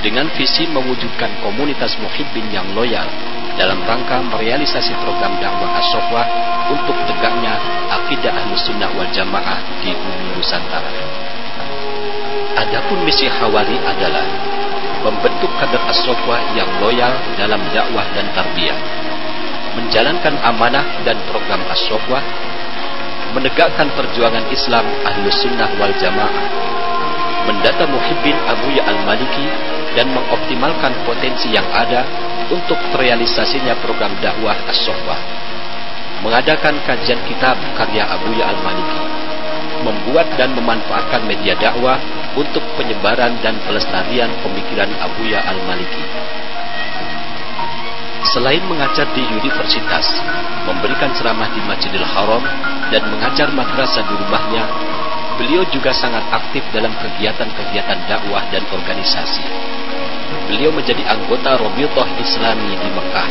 dengan visi mewujudkan komunitas muhibbin yang loyal dalam rangka merealisasi program dakwah Asofwa untuk tegaknya akidah Ahlus Sunnah wal Jamaah di bumi Nusantara. Adapun misi Hawari adalah membentuk kader Asofwa yang loyal dalam dakwah dan tarbiyah, menjalankan amanah dan program Asofwa, menegakkan perjuangan Islam Ahlus Sunnah wal Jamaah, mendata muhibbin Abuya Al-Maliki dan mengoptimalkan potensi yang ada untuk terrealisasinya program dakwah As-Sofwa. Mengadakan kajian kitab karya Abuya Al-Maliki. Membuat dan memanfaatkan media dakwah untuk penyebaran dan pelestarian pemikiran Abuya Al-Maliki. Selain mengajar di universitas, memberikan ceramah di Masjidil Haram, dan mengajar madrasah di rumahnya, beliau juga sangat aktif dalam kegiatan-kegiatan dakwah dan organisasi. Beliau menjadi anggota Robitoh Islami di Mekah.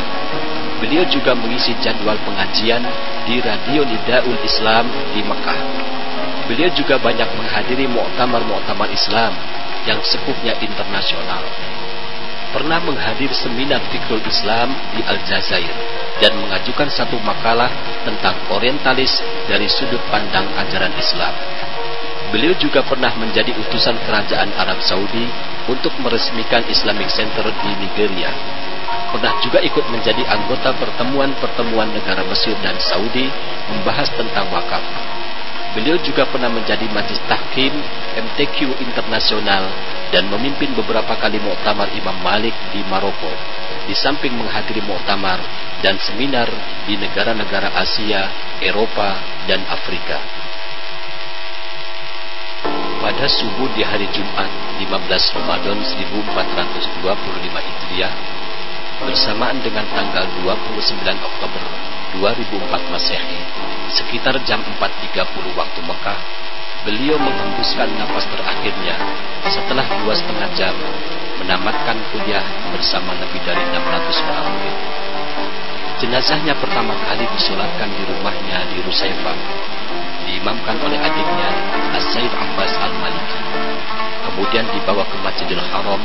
Beliau juga mengisi jadwal pengajian di Radio Nidaul Islam di Mekah. Beliau juga banyak menghadiri muktamar-muktamar Islam yang sekupnya internasional. Pernah menghadiri seminar Fikrul Islam di Aljazair dan mengajukan satu makalah tentang orientalis dari sudut pandang ajaran Islam. Beliau juga pernah menjadi utusan kerajaan Arab Saudi untuk meresmikan Islamic Center di Nigeria. Pernah juga ikut menjadi anggota pertemuan-pertemuan negara Mesir dan Saudi membahas tentang wakaf. Beliau juga pernah menjadi majlis tahkim MTQ internasional dan memimpin beberapa kali muktamar Imam Malik di Maroko. Di samping menghadiri muktamar dan seminar di negara-negara Asia, Eropa, dan Afrika. Pada subuh di hari Jumat 15 Ramadan 1425 Hijriah bersamaan dengan tanggal 29 Oktober 2004 Masehi sekitar jam 4.30 waktu Mekah beliau menghembuskan nafas terakhirnya setelah dua setengah jam menamatkan kuliah bersama lebih dari 600 orang murid. Jenazahnya pertama kali disolatkan di rumahnya di Rusaifah, diimamkan oleh adiknya As-Said Abbas Al-Maliki. Kemudian dibawa ke Masjidil Haram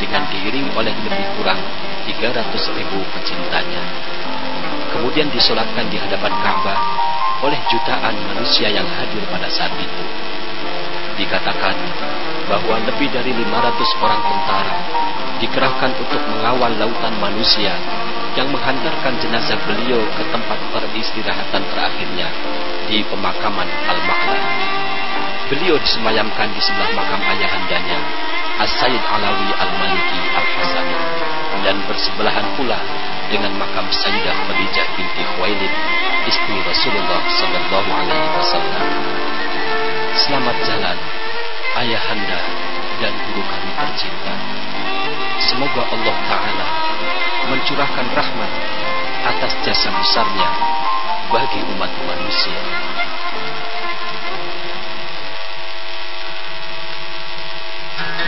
dengan diiringi oleh lebih kurang 300 ribu pecintanya. Kemudian disolatkan di hadapan Ka'bah oleh jutaan manusia yang hadir pada saat itu. Dikatakan bahwa lebih dari 500 orang tentara dikerahkan untuk mengawal lautan manusia yang menghantarkan jenazah beliau ke tempat peristirahatan terakhirnya di pemakaman Al-Ma'la. Beliau disemayamkan di sebelah makam ayahandanya, As-Sayyid Alawi Al-Maliki Al-Hasani, dan bersebelahan pula dengan makam Sayyidah Khadijah binti Khuwailid, istri Rasulullah Sallallahu Alaihi Wasallam. Selamat jalan, ayahanda dan guru kami tercinta. Semoga Allah Ta'ala mencurahkan rahmat atas jasa besarnya bagi umat manusia.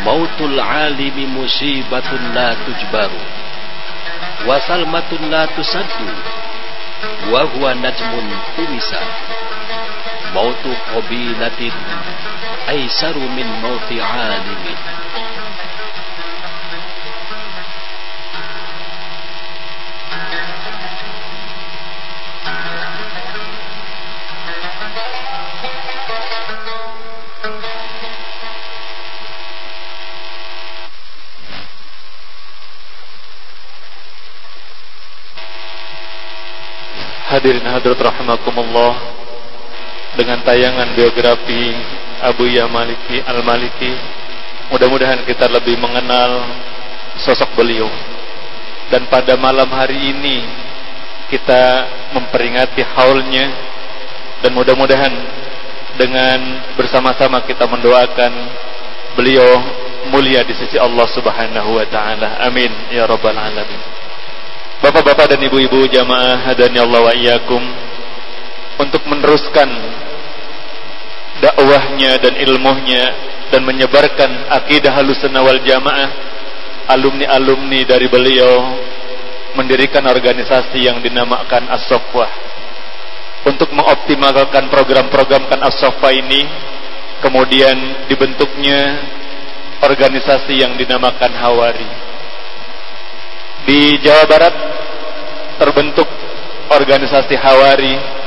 Mautul alimi musibatun la tujbaru wa salmatun la tusaddu wa huwa najmun tumisa mautu qabilatin aisaru min mauti alimin Hadirin hadirat rahimakumullah Dengan tayangan biografi Abu Ya Maliki Al-Maliki. Mudah-mudahan kita lebih mengenal sosok beliau. Dan pada malam hari ini Kita memperingati haulnya. Dan mudah-mudahan Dengan bersama-sama kita mendoakan Beliau mulia di sisi Allah subhanahu wa ta'ala. Amin Ya Rabbal Alamin. Bapak-bapak dan ibu-ibu jamaah hadani Allah wa iyyakum. Untuk meneruskan dakwahnya dan ilmunya dan menyebarkan akidah halusana wal jamaah alumni-alumni dari beliau mendirikan organisasi yang dinamakan As-Sofwah untuk mengoptimalkan program-program kan As-Sofwah ini kemudian dibentuknya organisasi yang dinamakan Hawari. Di Jawa Barat terbentuk organisasi Hawari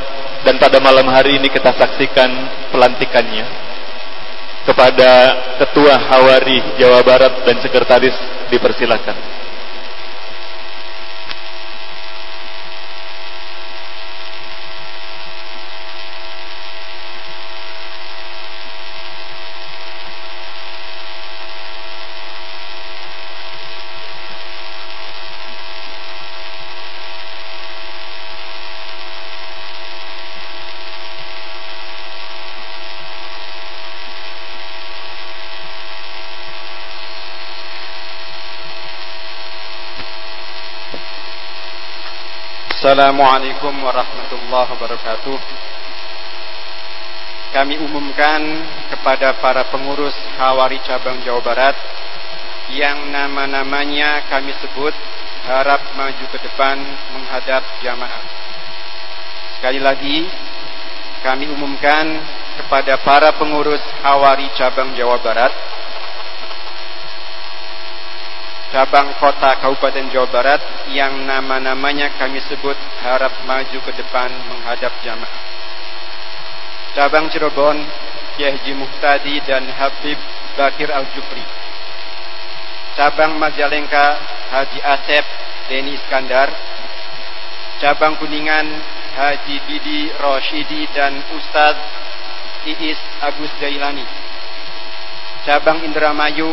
dan pada malam hari ini kita saksikan pelantikannya kepada Ketua Hawari Jawa Barat dan Sekretaris dipersilakan. Assalamualaikum warahmatullahi wabarakatuh. Kami umumkan kepada para pengurus Hawari Cabang Jawa Barat Yang nama-namanya kami sebut harap maju ke depan menghadap jamaah. Sekali lagi kami umumkan kepada para pengurus Hawari Cabang Jawa Barat cabang kota Kabupaten Jawa Barat yang nama-namanya kami sebut harap maju ke depan menghadap jamaah. Cabang Cirebon, Kiai Haji Muhtadi dan Habib Bakir Al-Jufri. Cabang Majalengka, Haji Asep Deni Iskandar. Cabang Kuningan, Haji Didi Roshidi dan Ustadz Iis Agus Jailani. Cabang Indramayu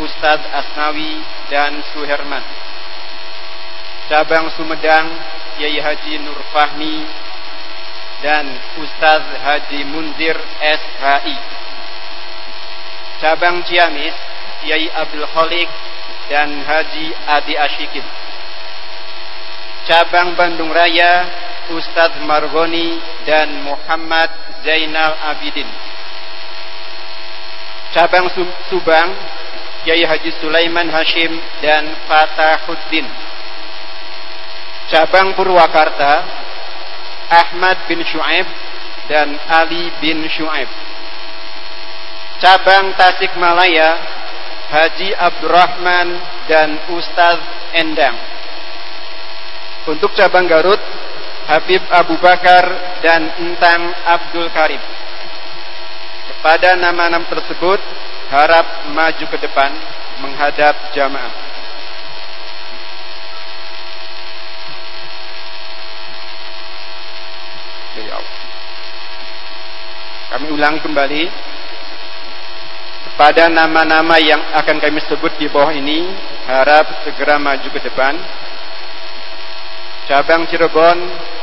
Ustadz Asnawi dan Suherman. Cabang Sumedang Kiai Haji Nur Fahmi dan Ustadz Haji Munzir SHI. Cabang Ciamis Kiai Abdul Khalik dan Haji Adi Ashikin. Cabang Bandung Raya Ustadz Margoni dan Muhammad Zainal Abidin. Cabang Subang Kiai Haji Sulaiman Hashim dan Fatahuddin. Cabang Purwakarta Ahmad bin Shu'aib dan Ali bin Shu'aib. Cabang Tasikmalaya Haji Abdurrahman dan Ustaz Endang. Untuk cabang Garut Habib Abu Bakar dan Entang Abdul Karim. Kepada nama-nama tersebut harap maju ke depan menghadap jamaah. Kami ulangi kembali kepada nama-nama yang akan kami sebut di bawah ini harap segera maju ke depan. Cabang Cirebon,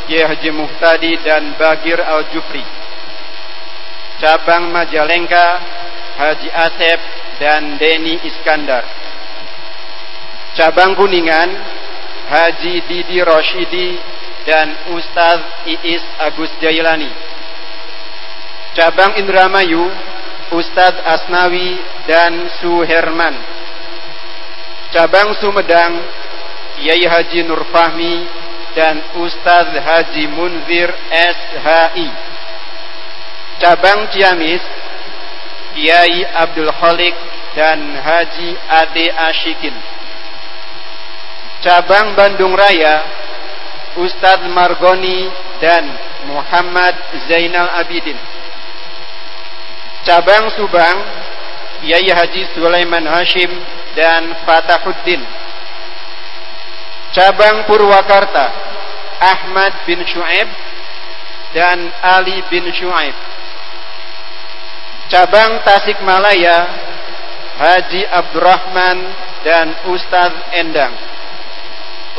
Kiai Haji Muhtadi dan Bagir Al-Jufri. Cabang Majalengka, Haji Asep dan Deni Iskandar. Cabang Kuningan, Haji Didi Roshidi dan Ustaz Iis Agus Jailani. Cabang Indramayu, Ustaz Asnawi dan Suherman. Cabang Sumedang, Yai Haji Nur Fahmi dan Ustaz Haji Munzir SHI. Cabang Ciamis, Kiai Abdul Khalik dan Haji Ade Ashikin. Cabang Bandung Raya, Ustadz Margoni dan Muhammad Zainal Abidin. Cabang Subang, Kiai Haji Sulaiman Hashim dan Fatahuddin. Cabang Purwakarta, Ahmad bin Shu'aib dan Ali bin Shu'aib cabang Tasikmalaya Haji Abdurrahman dan Ustadz Endang.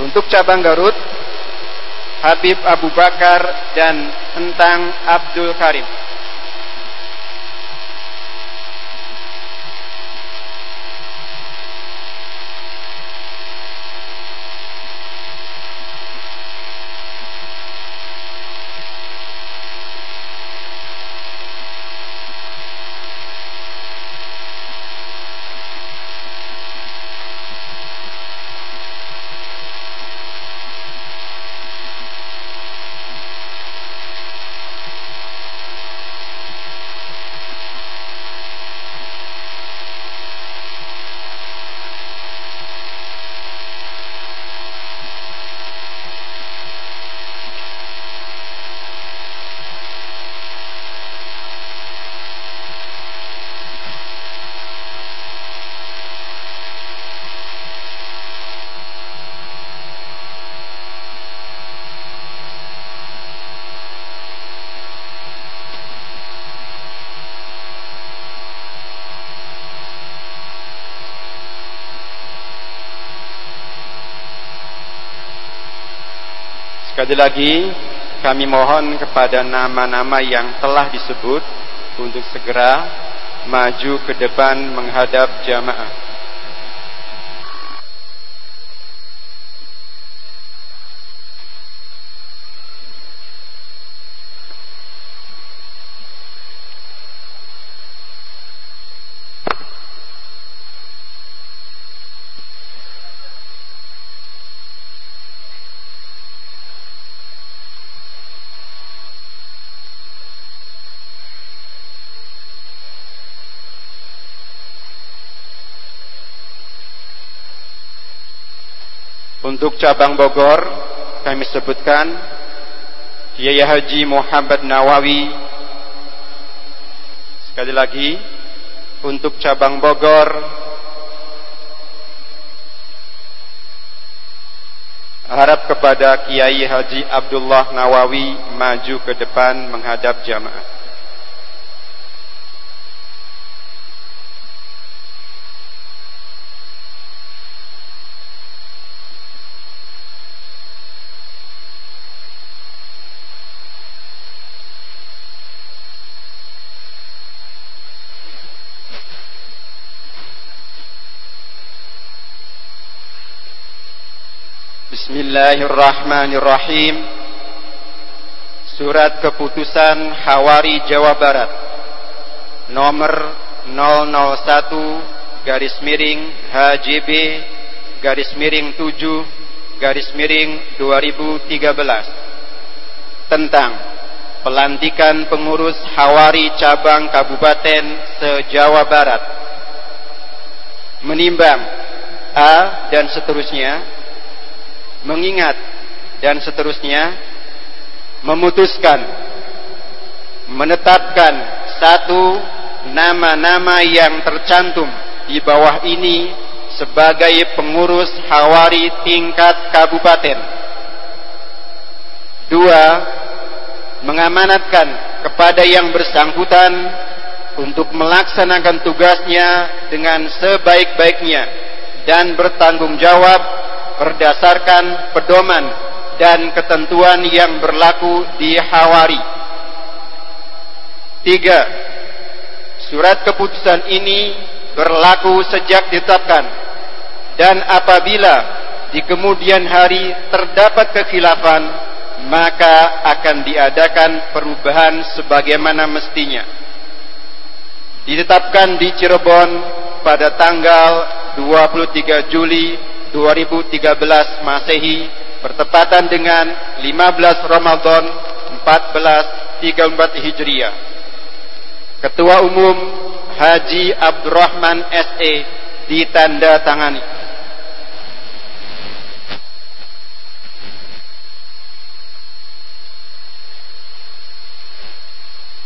Untuk cabang Garut Habib Abu Bakar dan Entang Abdul Karim. Sekali lagi kami mohon kepada nama-nama yang telah disebut untuk segera maju ke depan menghadap jamaah. Untuk cabang Bogor kami sebutkan Kiai Haji Muhammad Nawawi Sekali lagi untuk cabang Bogor harap kepada Kiai Haji Abdullah Nawawi maju ke depan menghadap jamaah. Bismillahirrahmanirrahim. Surat Keputusan Hawari Jawa Barat. Nomor 001 Garis miring HJB Garis miring 7 Garis miring 2013 Tentang Pelantikan pengurus Hawari Cabang Kabupaten se-Jawa Barat. Menimbang A dan seterusnya mengingat dan seterusnya memutuskan menetapkan satu nama-nama yang tercantum di bawah ini sebagai pengurus hawari tingkat kabupaten. Dua, mengamanatkan kepada yang bersangkutan untuk melaksanakan tugasnya dengan sebaik-baiknya dan bertanggung jawab berdasarkan pedoman dan ketentuan yang berlaku di Hawari. Tiga, surat keputusan ini berlaku sejak ditetapkan dan apabila di kemudian hari terdapat kekhilafan maka akan diadakan perubahan sebagaimana mestinya. Ditetapkan di Cirebon pada tanggal 23 Juli 2013 Masehi bertepatan dengan 15 Ramadan 1434 Hijriah. Ketua Umum Haji Abdurrahman SE ditanda tangani.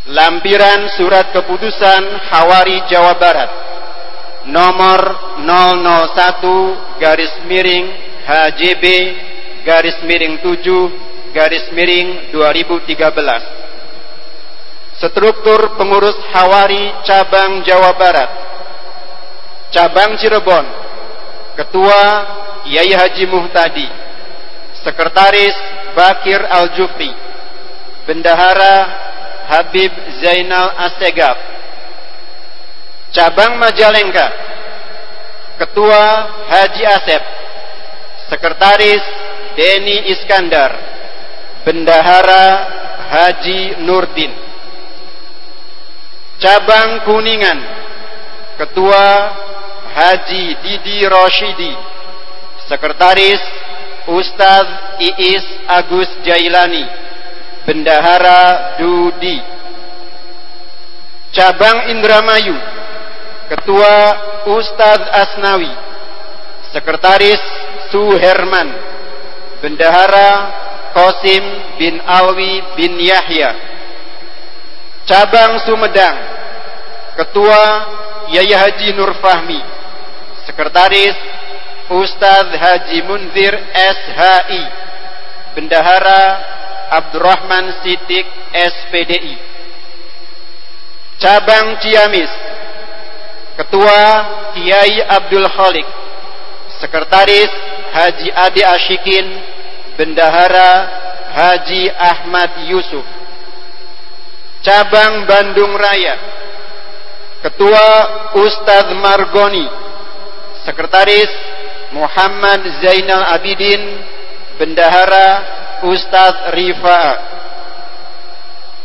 Lampiran Surat Keputusan Hawari Jawa Barat nomor 001 garis miring HJB garis miring 7 garis miring 2013 struktur pengurus Hawari cabang Jawa Barat. Cabang Cirebon. Ketua Yai Haji Muhtadi. Sekretaris Bakir Al-Jufri. Bendahara Habib Zainal Asegaf cabang Majalengka. Ketua Haji Asep. Sekretaris Deni Iskandar. Bendahara Haji Nurdin. Cabang Kuningan. Ketua Haji Didi Roshidi. Sekretaris Ustaz Iis Agus Jailani. Bendahara Dudi. Cabang Indramayu Ketua Ustadz Asnawi Sekretaris Suherman Bendahara Qasim bin Alwi bin Yahya Cabang Sumedang Ketua Yaya Haji Nur Fahmi Sekretaris Ustadz Haji Munzir SHI Bendahara Abdurrahman Sidik SPDI Cabang Ciamis Ketua Kiai Abdul Khalik Sekretaris Haji Adi Ashikin Bendahara Haji Ahmad Yusuf. Cabang Bandung Raya. Ketua Ustadz Margoni. Sekretaris Muhammad Zainal Abidin Bendahara Ustadz Rifa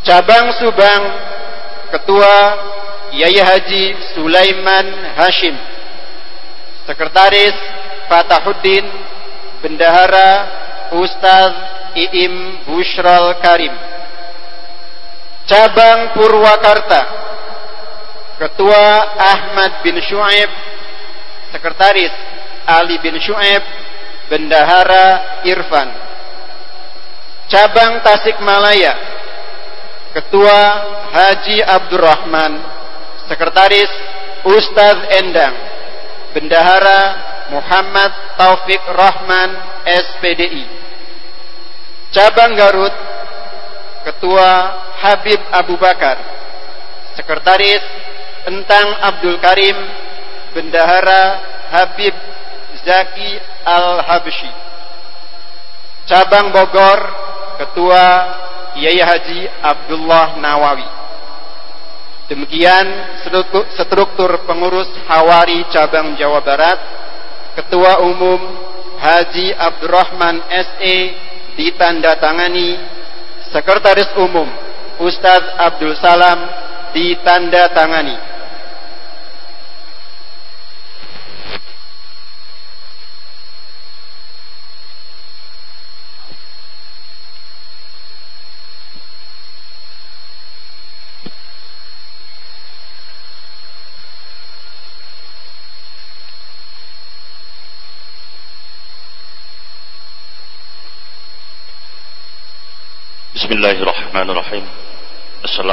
Cabang Subang Ketua Yai Haji Sulaiman Hashim. Sekretaris Fatahuddin Bendahara Ustaz Iim Bushral Karim. Cabang Purwakarta Ketua Ahmad bin Shu'aib Sekretaris Ali bin Shu'aib Bendahara Irfan. Cabang Tasikmalaya Ketua Haji Abdurrahman Sekretaris Ustaz Endang. Bendahara Muhammad Taufik Rahman SPDI Cabang Garut Ketua Habib Abu Bakar. Sekretaris Entang Abdul Karim Bendahara Habib Zaki Al-Habsyi Cabang Bogor Ketua Kiai Haji Abdullah Nawawi Demikian struktur pengurus Hawari Cabang Jawa Barat, Ketua Umum Haji Abdurrahman SE ditandatangani Sekretaris Umum Ustadz Abdul Salam ditandatangani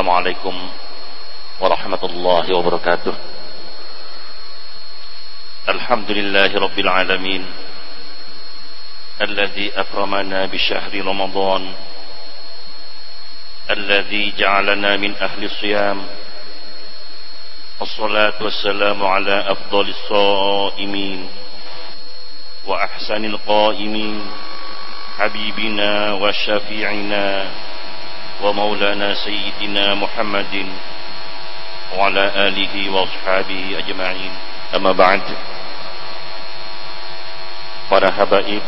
Assalamualaikum warahmatullahi wabarakatuh. Alhamdulillahi rabbil alamin. الذي أكرمنا بشهر رمضان الذي جعلنا من أهل الصيام الصلاة والسلام على أفضل الصائمين وأحسن القائمين حبيبنا وشفيعنا ومولانا سيدنا محمد وعلى آله وأصحابه أجمعين أما بعد para habaib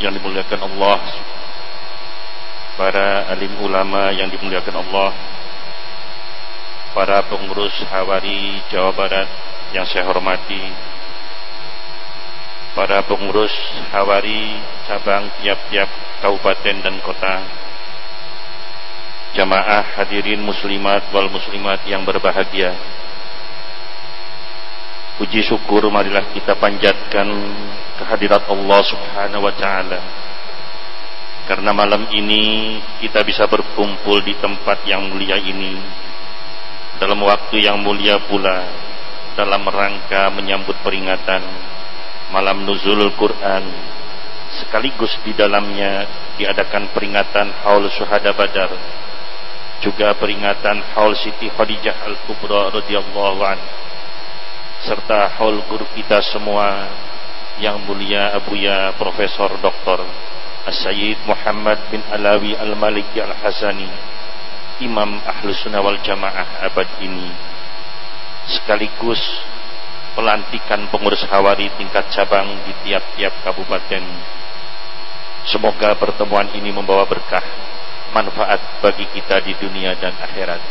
yang dimuliakan Allah para alim ulama yang dimuliakan Allah para pengurus Hawari Jawa Barat yang saya hormati para pengurus Hawari cabang tiap-tiap kabupaten dan kota jamaah hadirin muslimat wal muslimat yang berbahagia. Puji syukur marilah kita panjatkan kehadirat Allah subhanahu wa ta'ala. Karena malam ini kita bisa berkumpul di tempat yang mulia ini dalam waktu yang mulia pula dalam rangka menyambut peringatan malam nuzulul Quran. Sekaligus di dalamnya diadakan peringatan haul syuhada badar juga peringatan haul Siti Khadijah Al-Kubra radhiyallahu an serta haul guru kita semua yang mulia Abuya Profesor Dr. As-Sayyid Muhammad bin Alawi Al-Maliki Al-Hasani Imam Ahlus Sunnah wal Jamaah abad ini sekaligus pelantikan pengurus hawari tingkat cabang di tiap-tiap kabupaten. Semoga pertemuan ini membawa berkah, manfaat bagi kita di dunia dan akhirat.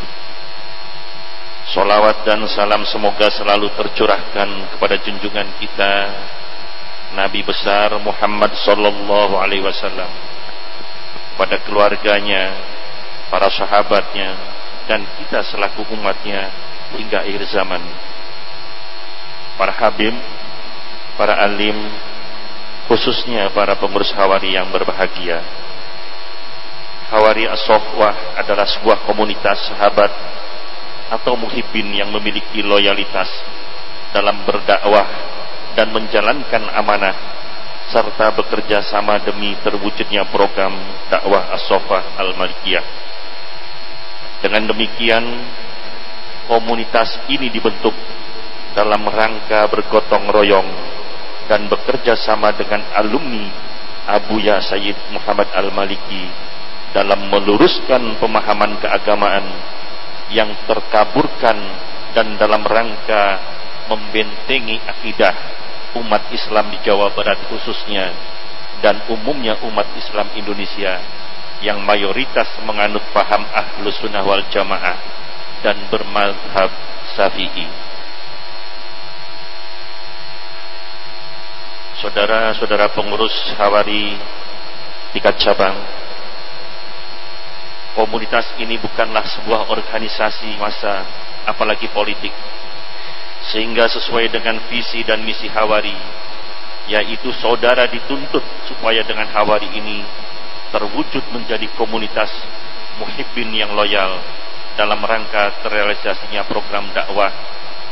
Salawat dan salam semoga selalu tercurahkan kepada junjungan kita Nabi besar Muhammad sallallahu alaihi wasallam pada keluarganya, para sahabatnya dan kita selaku umatnya hingga akhir zaman para habib, para alim, khususnya para pengurus Hawari yang berbahagia. Hawari as adalah sebuah komunitas sahabat atau muhibbin yang memiliki loyalitas dalam berdakwah dan menjalankan amanah serta bekerja sama demi terwujudnya program dakwah as Al-Malikiyah. Dengan demikian, komunitas ini dibentuk dalam rangka bergotong royong dan bekerja sama dengan alumni Abuya Sayyid Muhammad Al-Maliki dalam meluruskan pemahaman keagamaan yang terkaburkan dan dalam rangka membentengi akidah umat Islam di Jawa Barat khususnya dan umumnya umat Islam Indonesia yang mayoritas menganut paham ahlus sunnah wal jamaah dan bermadhab syafi'i. saudara-saudara pengurus Hawari tingkat cabang komunitas ini bukanlah sebuah organisasi masa apalagi politik sehingga sesuai dengan visi dan misi Hawari yaitu saudara dituntut supaya dengan Hawari ini terwujud menjadi komunitas muhibbin yang loyal dalam rangka terrealisasinya program dakwah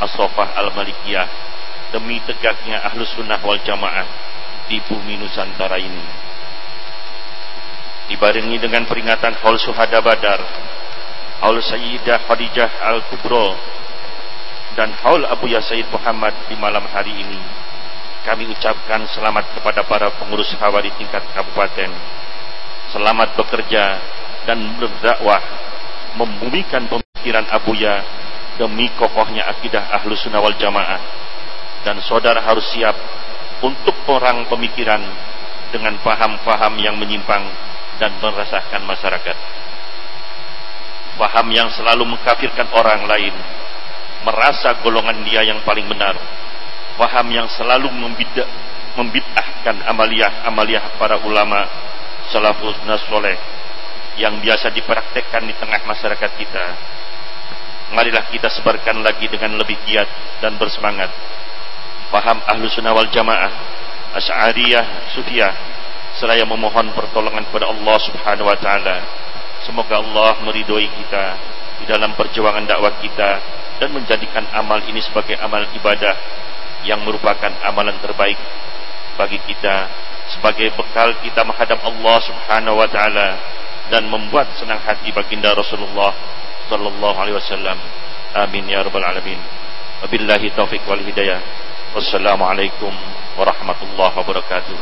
As-Sofah Al-Malikiyah demi tegaknya ahlus sunnah wal jamaah di bumi Nusantara ini. Dibarengi dengan peringatan Haul Suhada Badar, Haul Sayyidah Khadijah Al-Kubro, dan Haul Abu Yasaid Muhammad di malam hari ini, kami ucapkan selamat kepada para pengurus Hawari tingkat kabupaten. Selamat bekerja dan berdakwah, membumikan pemikiran Abuya demi kokohnya akidah Ahlus Sunnah wal Jamaah dan saudara harus siap untuk orang pemikiran dengan paham-paham yang menyimpang dan meresahkan masyarakat. Paham yang selalu mengkafirkan orang lain, merasa golongan dia yang paling benar. Paham yang selalu membidah, membid'ahkan amaliyah-amaliyah para ulama salafus soleh yang biasa dipraktekkan di tengah masyarakat kita. Marilah kita sebarkan lagi dengan lebih giat dan bersemangat. Paham ahlu sunnah wal jamaah, asy'ariyah, sufiyah, seraya memohon pertolongan kepada Allah subhanahu wa ta'ala. Semoga Allah meridhoi kita di dalam perjuangan dakwah kita dan menjadikan amal ini sebagai amal ibadah yang merupakan amalan terbaik bagi kita sebagai bekal kita menghadap Allah Subhanahu wa taala dan membuat senang hati baginda Rasulullah sallallahu alaihi wasallam. Amin ya rabbal alamin. Wabillahi taufik wal hidayah. Wassalamualaikum warahmatullahi wabarakatuh.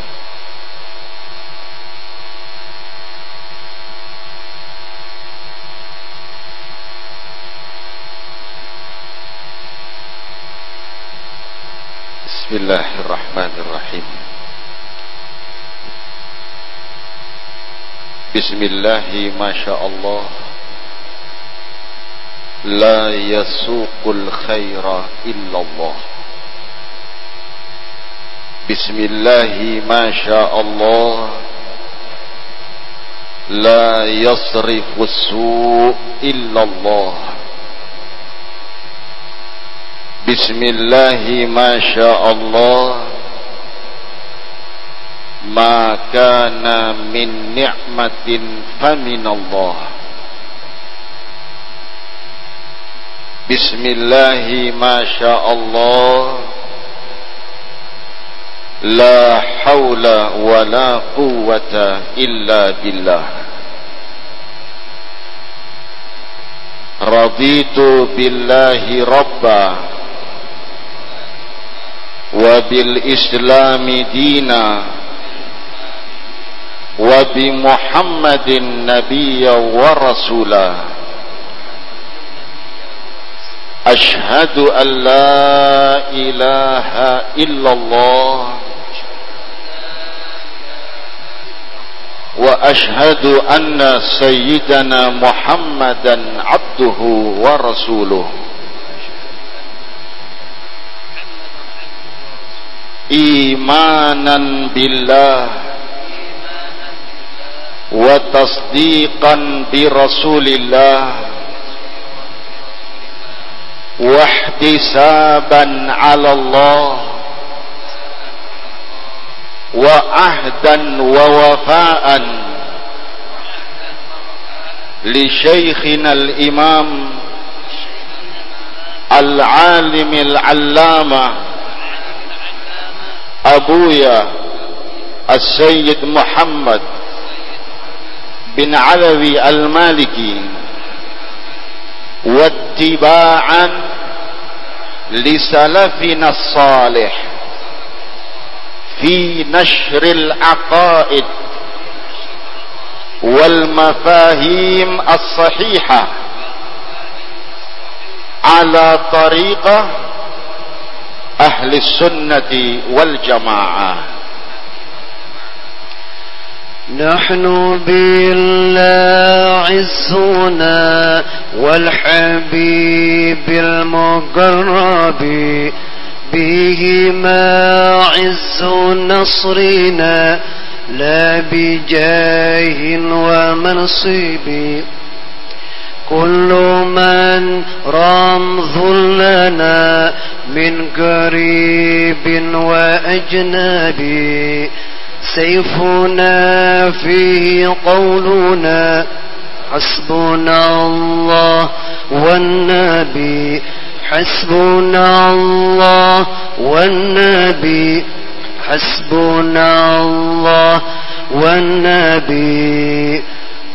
Bismillahirrahmanirrahim. بسم الله ما شاء الله. لا يسوق الخير إلا الله. بسم الله ما شاء الله. لا يصرف السوء إلا الله. بسم الله ما شاء الله ما كان من نعمة فمن الله بسم الله ما شاء الله لا حول ولا قوة إلا بالله رضيت بالله ربا وبالإسلام دينا وبمحمد نبيا ورسولا. أشهد أن لا إله إلا الله وأشهد أن سيدنا محمدا عبده ورسوله. إيمانا بالله وتصديقا برسول الله واحتسابا على الله وعهدا ووفاء لشيخنا الإمام العالم العلامة أبويا السيد محمد بن علوي المالكي واتباعا لسلفنا الصالح في نشر العقائد والمفاهيم الصحيحة على طريقة أهل السنة والجماعة. نحن بالله عزنا والحبيب المقرب بهما عز نصرنا لا بجاه ومنصب. كل من رام ظلنا من قريب وأجنبي. سيفنا فيه قولنا. حسبنا الله والنبي. حسبنا الله والنبي. حسبنا الله والنبي.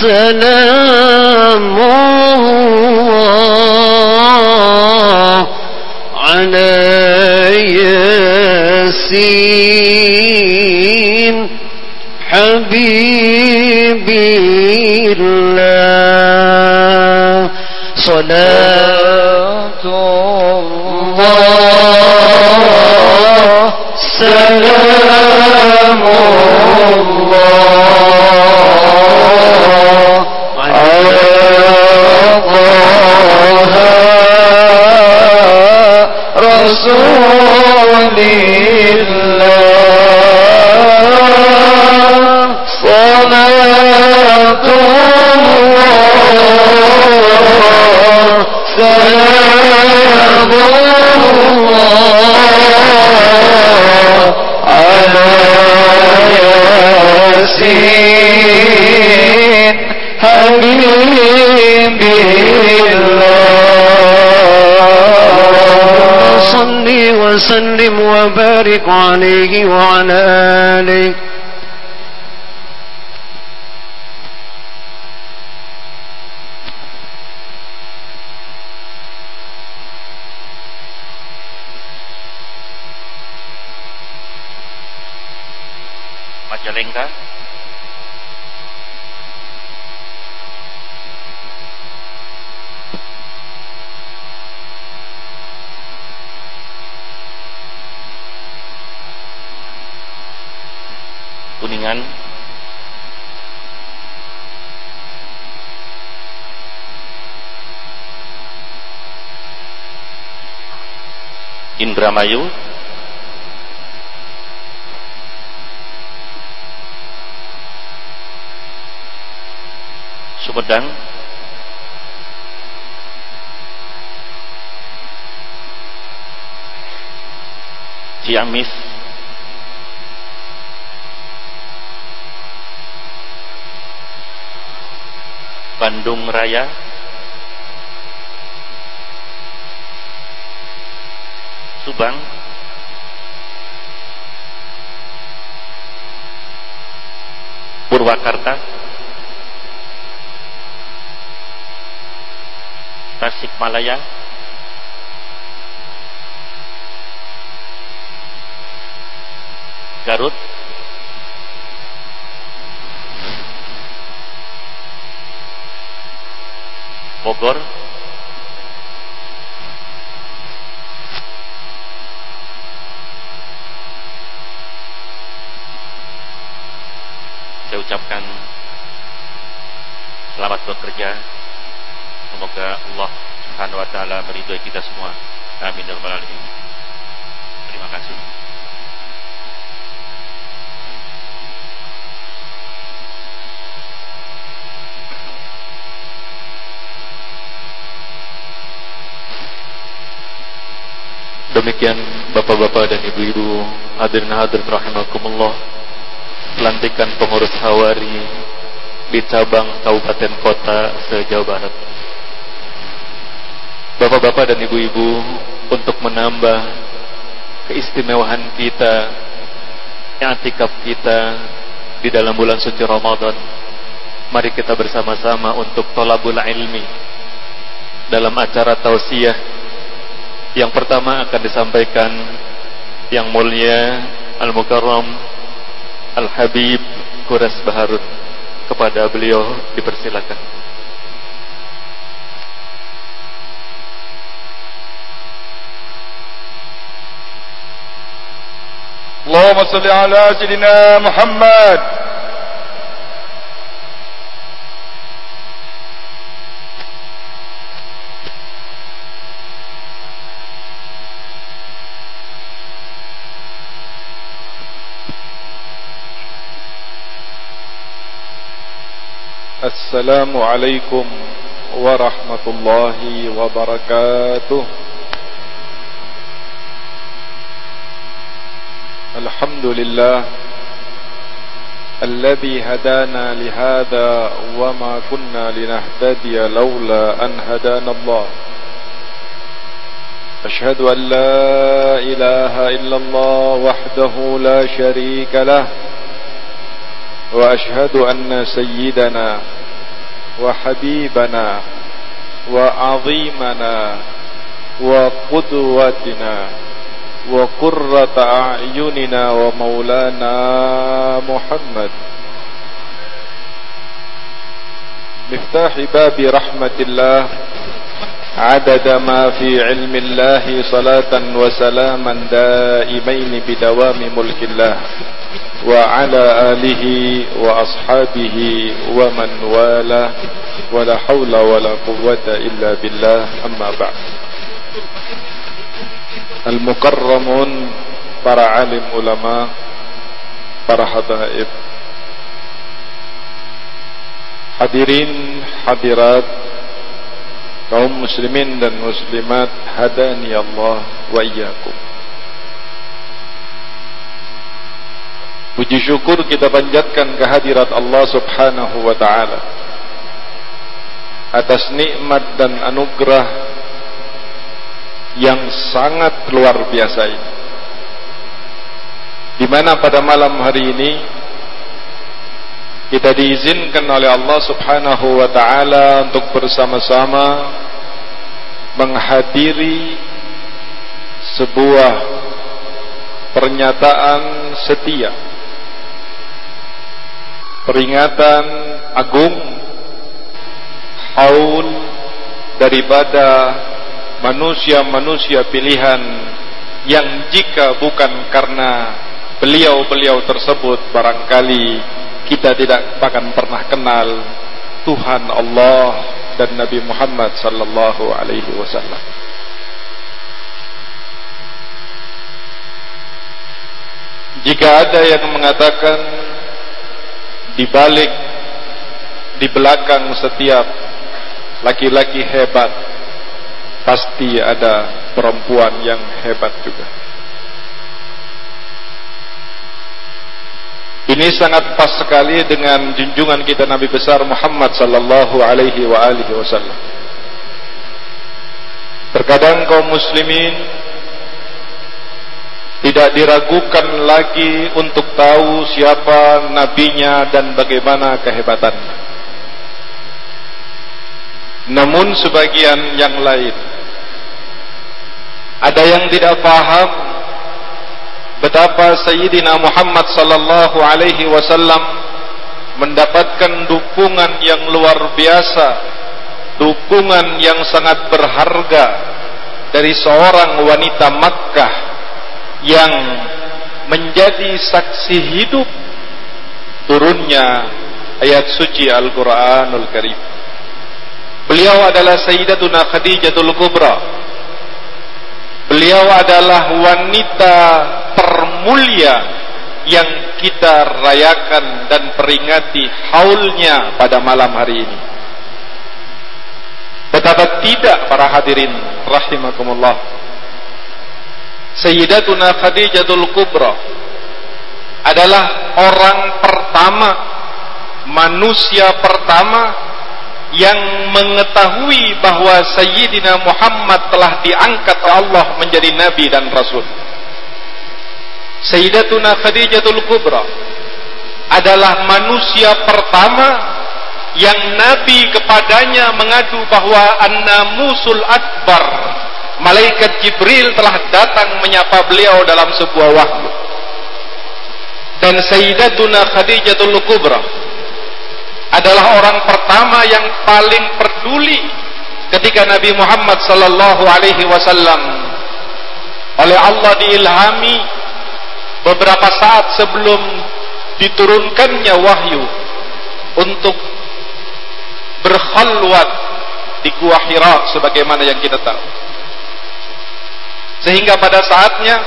سلام الله على ياسين حبيبي الله. صلاة الله. سلام الله عليه وعلى Indramayu Sumedang. Ciamis. Bandung Raya Subang. Purwakarta. Tasikmalaya. Garut. Bogor saya ucapkan selamat bekerja. Semoga Allah Subhanahu wa taala meridhoi kita semua. Amin. Ya rabbal alamin. Terima kasih. Demikian bapak-bapak dan ibu-ibu hadirin hadirin rahimakumullah. Pelantikan pengurus Hawari di cabang kabupaten kota se-Jawa Barat. Bapak-bapak dan ibu-ibu untuk menambah keistimewaan kita, i'tikaf kita di dalam bulan suci Ramadan. Mari kita bersama-sama untuk tolabul ilmi dalam acara tausiah yang pertama akan disampaikan yang mulia Al-Mukarram Al-Habib Kuras Baharun kepada beliau dipersilakan. اللهم صل على سيدنا محمد السلام عليكم ورحمة الله وبركاته. الحمد لله الذي هدانا لهذا وما كنا لنهتدي لولا أن هدانا الله. أشهد أن لا إله إلا الله وحده لا شريك له. وأشهد أن سيدنا وحبيبنا وعظيمنا وقدوتنا وقرة أعيننا ومولانا محمد. مفتاح باب رحمة الله. عدد ما في علم الله صلاة وسلاما دائمين بدوام ملك الله وعلى آله وأصحابه ومن والاه ولا حول ولا قوة إلا بالله أما بعد. المكرمون para alim ulama para habaib hadirin hadirat kaum muslimin dan muslimat hadani Allah wa iyyakum. Puji syukur kita panjatkan kehadirat Allah subhanahu wa ta'ala Atas nikmat dan anugerah Yang sangat luar biasa ini. Di mana pada malam hari ini kita diizinkan oleh Allah Subhanahu wa taala untuk bersama-sama menghadiri sebuah pernyataan setia peringatan agung haul daripada manusia-manusia pilihan yang jika bukan karena beliau-beliau tersebut barangkali kita tidak akan pernah kenal Tuhan Allah dan Nabi Muhammad sallallahu alaihi wasallam. Jika ada yang mengatakan di balik di belakang setiap laki-laki hebat pasti ada perempuan yang hebat juga. Ini sangat pas sekali dengan junjungan kita Nabi besar Muhammad sallallahu alaihi wa alihi wasallam. Terkadang kaum muslimin tidak diragukan lagi untuk tahu siapa nabinya dan bagaimana kehebatannya. Namun sebagian yang lain ada yang tidak paham betapa Sayyidina Muhammad sallallahu alaihi wasallam mendapatkan dukungan yang luar biasa, dukungan yang sangat berharga dari seorang wanita Makkah yang menjadi saksi hidup turunnya ayat suci Al-Qur'anul Karim. Beliau adalah Sayyidatuna Khadijatul Kubra. Beliau adalah wanita termulia yang kita rayakan dan peringati haulnya pada malam hari ini. Betapa tidak para hadirin rahimakumullah. Sayyidatuna Khadijatul Kubra adalah orang pertama manusia pertama yang mengetahui bahwa Sayyidina Muhammad telah diangkat Allah menjadi nabi dan rasul. Sayyidatuna Khadijatul Kubra adalah manusia pertama yang Nabi kepadanya mengadu bahwa An-Namusul Akbar Malaikat Jibril telah datang menyapa beliau dalam sebuah wahyu. Dan Sayyidatuna Khadijatul Kubra adalah orang pertama yang paling peduli ketika Nabi Muhammad sallallahu alaihi wasallam oleh Allah diilhami beberapa saat sebelum diturunkannya wahyu untuk berkhalwat di Gua Hira sebagaimana yang kita tahu. Sehingga pada saatnya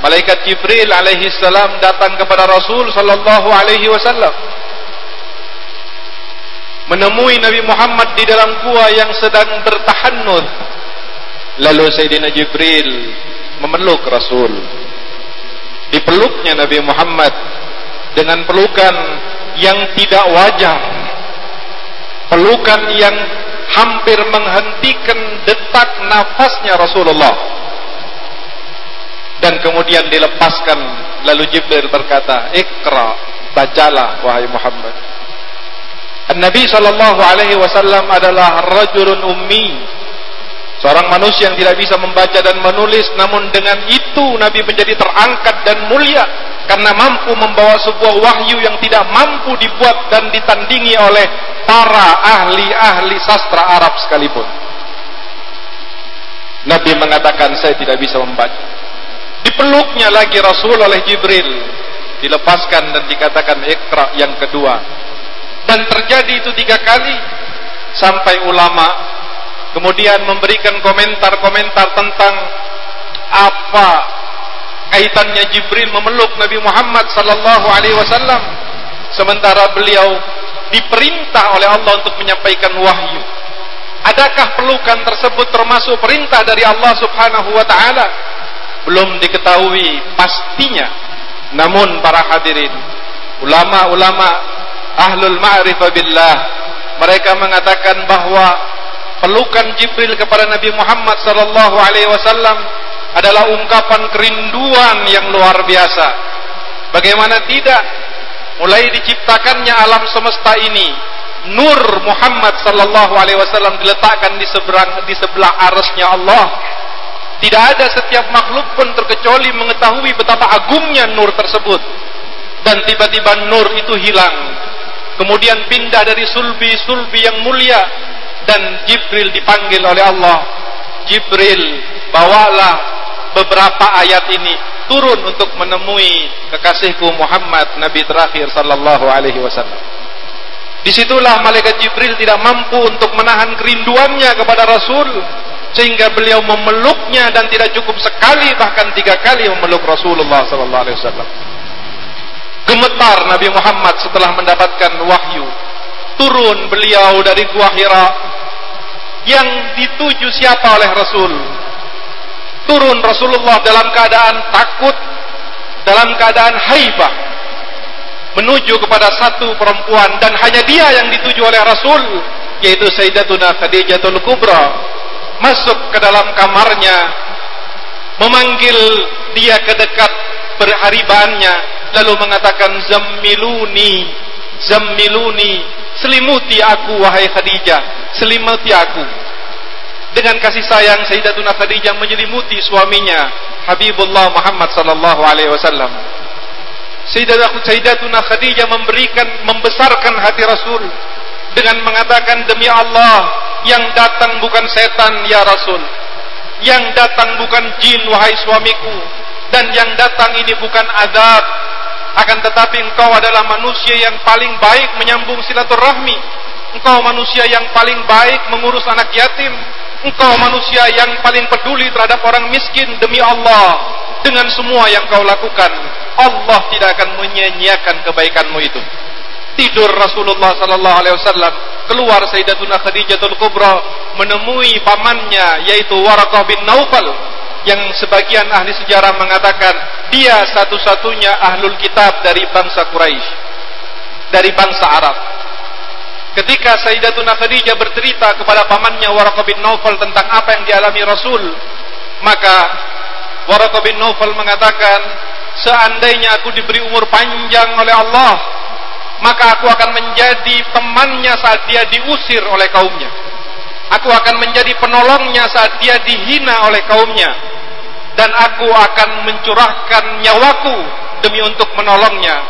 malaikat Jibril alaihi salam datang kepada Rasul sallallahu alaihi wasallam menemui Nabi Muhammad di dalam gua yang sedang bertahannud. Lalu Sayyidina Jibril memeluk Rasul dipeluknya Nabi Muhammad dengan pelukan yang tidak wajar pelukan yang hampir menghentikan detak nafasnya Rasulullah. Dan kemudian dilepaskan lalu Jibril berkata Iqra bacalah wahai Muhammad. Nabi sallallahu alaihi wasallam adalah rajulun ummi seorang manusia yang tidak bisa membaca dan menulis namun dengan itu Nabi menjadi terangkat dan mulia karena mampu membawa sebuah wahyu yang tidak mampu dibuat dan ditandingi oleh para ahli-ahli sastra Arab sekalipun Nabi mengatakan saya tidak bisa membaca Dipeluknya lagi Rasul oleh Jibril. Dilepaskan dan dikatakan ikra yang kedua. Dan terjadi itu tiga kali. Sampai ulama kemudian memberikan komentar-komentar tentang apa kaitannya Jibril memeluk Nabi Muhammad sallallahu alaihi wasallam sementara beliau diperintah oleh Allah untuk menyampaikan wahyu. Adakah pelukan tersebut termasuk perintah dari Allah Subhanahu wa taala? belum diketahui pastinya namun para hadirin ulama-ulama ahlul ma'rifah billah mereka mengatakan bahwa pelukan Jibril kepada Nabi Muhammad sallallahu alaihi wasallam adalah ungkapan kerinduan yang luar biasa bagaimana tidak mulai diciptakannya alam semesta ini nur Muhammad sallallahu alaihi wasallam diletakkan di seberang di sebelah arasnya Allah tidak ada setiap makhluk pun terkecuali mengetahui betapa agungnya nur tersebut. Dan tiba-tiba nur itu hilang. Kemudian pindah dari sulbi-sulbi yang mulia. Dan Jibril dipanggil oleh Allah. Jibril, bawalah beberapa ayat ini turun untuk menemui kekasihku Muhammad Nabi terakhir sallallahu alaihi wasallam. Di situlah malaikat Jibril tidak mampu untuk menahan kerinduannya kepada Rasul sehingga beliau memeluknya dan tidak cukup sekali bahkan tiga kali memeluk Rasulullah sallallahu alaihi wasallam. Gemetar Nabi Muhammad setelah mendapatkan wahyu. Turun beliau dari Gua Hira yang dituju siapa oleh Rasul. Turun Rasulullah dalam keadaan takut, dalam keadaan haibah menuju kepada satu perempuan. Dan hanya dia yang dituju oleh Rasul yaitu Sayyidatuna Khadijatul Kubra. Masuk ke dalam kamarnya memanggil dia ke dekat berharibannya lalu mengatakan zammiluni zammiluni selimuti aku wahai Khadijah. Selimuti aku. Dengan kasih sayang Sayyidatuna Khadijah menyelimuti suaminya Habibullah Muhammad sallallahu alaihi wasallam. Sayyidatuna Khadijah memberikan membesarkan hati Rasul dengan mengatakan demi Allah yang datang bukan setan ya Rasul. Yang datang bukan jin wahai suamiku. Dan yang datang ini bukan azab akan tetapi engkau adalah manusia yang paling baik menyambung silaturahmi. Engkau manusia yang paling baik mengurus anak yatim. Engkau manusia yang paling peduli terhadap orang miskin demi Allah. Dengan semua yang kau lakukan Allah tidak akan menyia-nyiakan kebaikanmu itu. Tidur Rasulullah sallallahu alaihi wasallam keluar Sayyidatuna Khadijatul Kubra menemui pamannya yaitu Waraqah bin Naufal yang sebagian ahli sejarah mengatakan dia satu-satunya ahlul kitab dari bangsa Quraisy dari bangsa Arab ketika Sayyidatuna Khadijah bercerita kepada pamannya Waraqah bin Naufal tentang apa yang dialami Rasul maka Waraqah bin Naufal mengatakan seandainya aku diberi umur panjang oleh Allah maka aku akan menjadi temannya saat dia diusir oleh kaumnya. Aku akan menjadi penolongnya saat dia dihina oleh kaumnya. Dan aku akan mencurahkan nyawaku demi untuk menolongnya.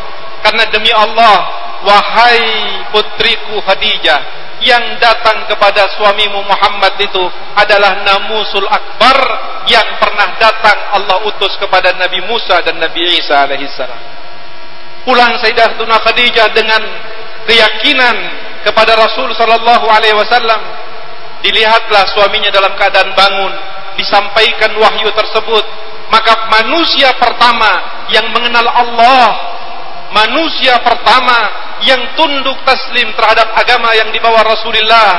Karena demi Allah, wahai putriku Khadijah, yang datang kepada suamimu Muhammad itu adalah namusul akbar yang pernah datang Allah utus kepada Nabi Musa dan Nabi Isa alaihissalam pulang Sayyidatuna Khadijah dengan keyakinan kepada Rasul sallallahu alaihi wasallam. Dilihatlah suaminya dalam keadaan bangun, disampaikan wahyu tersebut. Maka manusia pertama yang mengenal Allah, manusia pertama yang tunduk taslim terhadap agama yang dibawa Rasulullah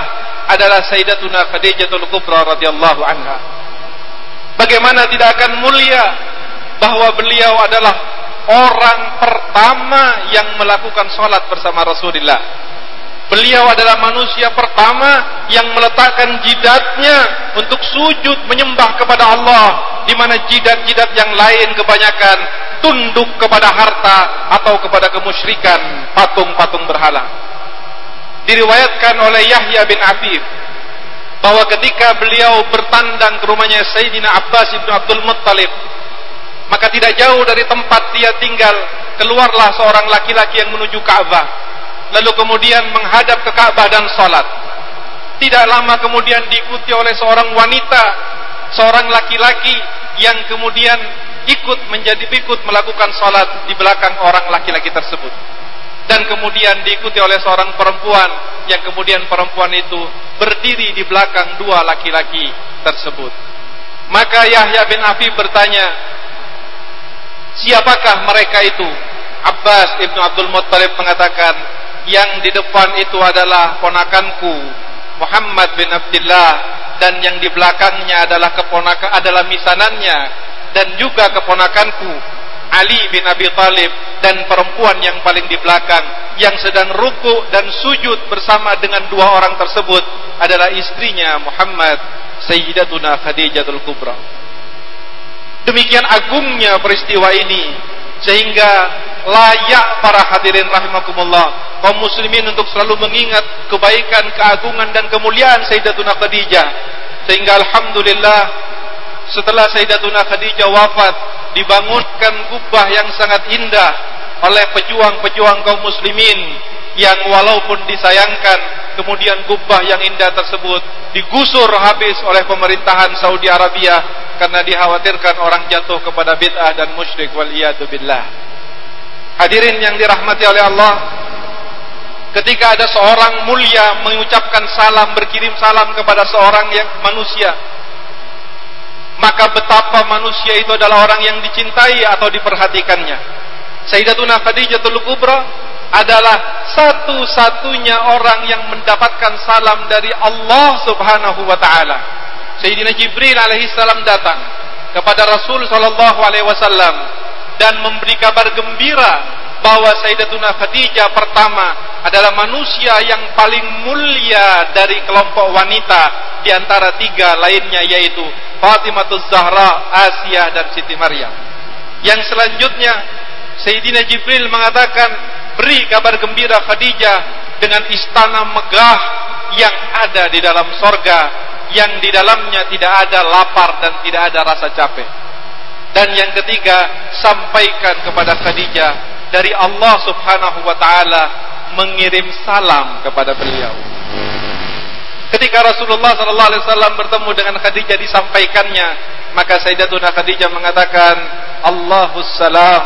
adalah Sayyidatuna Khadijatul Kubra radhiyallahu anha. Bagaimana tidak akan mulia bahwa beliau adalah orang pertama yang melakukan sholat bersama Rasulullah. Beliau adalah manusia pertama yang meletakkan jidatnya untuk sujud menyembah kepada Allah di mana jidat-jidat yang lain kebanyakan tunduk kepada harta atau kepada kemusyrikan patung-patung berhala. Diriwayatkan oleh Yahya bin Afif bahwa ketika beliau bertandang ke rumahnya Sayyidina Abbas bin Abdul Muttalib maka tidak jauh dari tempat dia tinggal keluarlah seorang laki-laki yang menuju Ka'bah lalu kemudian menghadap ke Ka'bah dan salat tidak lama kemudian diikuti oleh seorang wanita seorang laki-laki yang kemudian ikut menjadi ikut melakukan salat di belakang orang laki-laki tersebut. Dan kemudian diikuti oleh seorang perempuan yang kemudian perempuan itu berdiri di belakang dua laki-laki tersebut. Maka Yahya bin Afif bertanya siapakah mereka itu? Abbas ibnu Abdul Muttalib mengatakan yang di depan itu adalah ponakanku Muhammad bin Abdullah dan yang di belakangnya adalah keponakan adalah misanannya dan juga keponakanku Ali bin Abi Thalib dan perempuan yang paling di belakang yang sedang ruku dan sujud bersama dengan dua orang tersebut adalah istrinya Muhammad Sayyidatuna Khadijatul Kubra. Demikian agungnya peristiwa ini sehingga layak para hadirin rahimakumullah kaum muslimin untuk selalu mengingat kebaikan, keagungan dan kemuliaan Sayyidatuna Khadijah. Sehingga alhamdulillah setelah Sayyidatuna Khadijah wafat dibangunkan kubah yang sangat indah oleh pejuang-pejuang kaum muslimin yang walaupun disayangkan kemudian kubah yang indah tersebut digusur habis oleh pemerintahan Saudi Arabia karena dikhawatirkan orang jatuh kepada bid'ah dan musyrik wal billah. Hadirin yang dirahmati oleh Allah, ketika ada seorang mulia mengucapkan salam berkirim salam kepada seorang yang manusia, maka betapa manusia itu adalah orang yang dicintai atau diperhatikannya. Sayyidatuna Khadijatul Kubra adalah satu-satunya orang yang mendapatkan salam dari Allah Subhanahu wa taala. Sayyidina Jibril alaihi salam datang kepada Rasul sallallahu alaihi wasallam dan memberi kabar gembira bahwa Sayyidatuna Khadijah pertama adalah manusia yang paling mulia dari kelompok wanita di antara tiga lainnya yaitu Fatimah Zahra, Asia dan Siti Maryam. Yang selanjutnya Sayyidina Jibril mengatakan beri kabar gembira Khadijah dengan istana megah yang ada di dalam sorga yang di dalamnya tidak ada lapar dan tidak ada rasa capek. Dan yang ketiga sampaikan kepada Khadijah dari Allah subhanahu wa ta'ala mengirim salam kepada beliau. Ketika Rasulullah sallallahu alaihi wasallam bertemu dengan Khadijah disampaikannya maka Sayyidatuna Khadijah mengatakan Allahus salam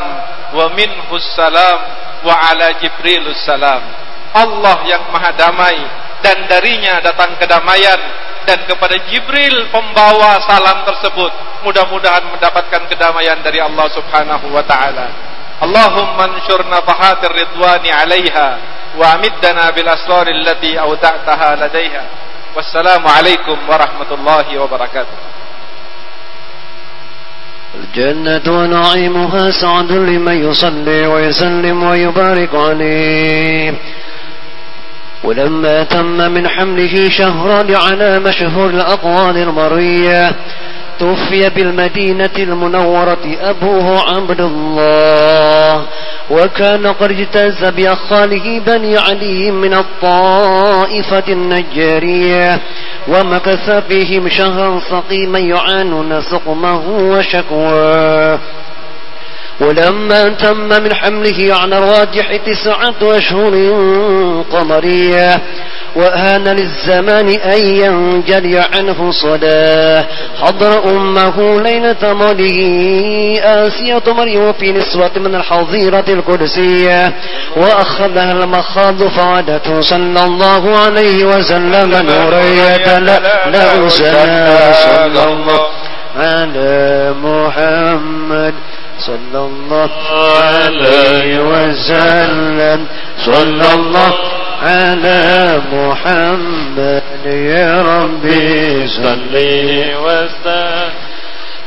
wa minhus salam wa ala Jibrilus salam. Allah yang maha damai dan darinya datang kedamaian dan kepada Jibril pembawa salam tersebut mudah-mudahan mendapatkan kedamaian dari Allah Subhanahu wa taala. Allahumma anshur nafahatir ridwani 'alaiha wa amiddana bil asrar allati awda'taha ladaiha. Wassalamu alaikum warahmatullahi wabarakatuh. الجنة ونعيمها سعد لمن يصلي ويسلم ويبارك عليه. ولما تم من حمله شهرا على مشهور الأقوال المرية توفي بالمدينة المنورة أبوه عبد الله وكان قد اجتاز بأخاله بني علي من الطائفة النجارية ومكث فيهم شهرا سقيما يعانون سقمه وشكواه. ولما تم من حمله على الراجح تسعة أشهر قمرية وآن للزمان أن ينجلي عنه صلاة حضر أمه ليلة موله آسية مريم في نسوة من الحظيرة القدسية وأخذها المخاض فعادته صلى الله عليه وسلم نورية لا صلى الله على محمد صلى الله عليه وسلم. صلى الله على محمد يا ربي. صل وسلم.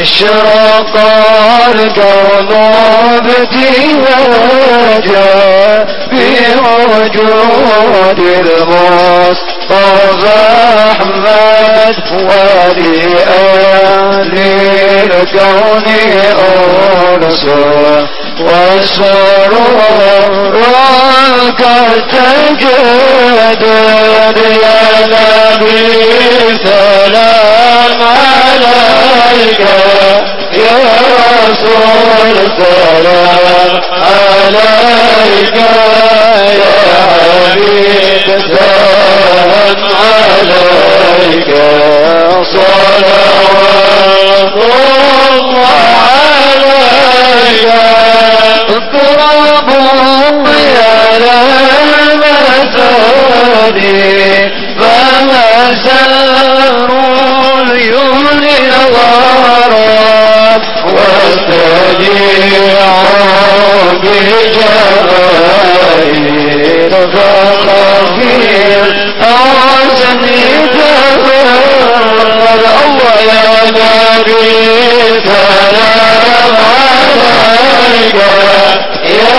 اشرق الكون بتياجا بوجود المصطفى أحمد ولآل الكون انصر والسرور كالتجدد يا نبي سلام عليك. يا رسول سلام عليك يا حبيب سلام عليك صلوات الله عليك اضربوا يا المسادي فما ساروا اليمن وسريعا بجمالي تفخفير أعزني تفخر الله يا نبي سلام عليك يا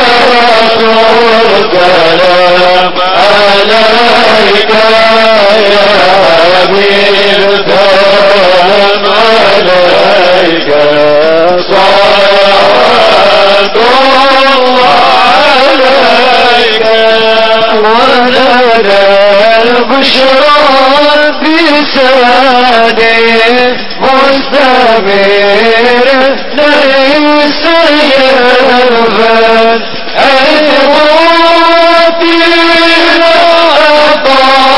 رسول سلام عليك يا حبيب سلام عليك صلوات الله عليك ولنا البشرى بلسان مستمر. ليس يرفض المواطن أطاع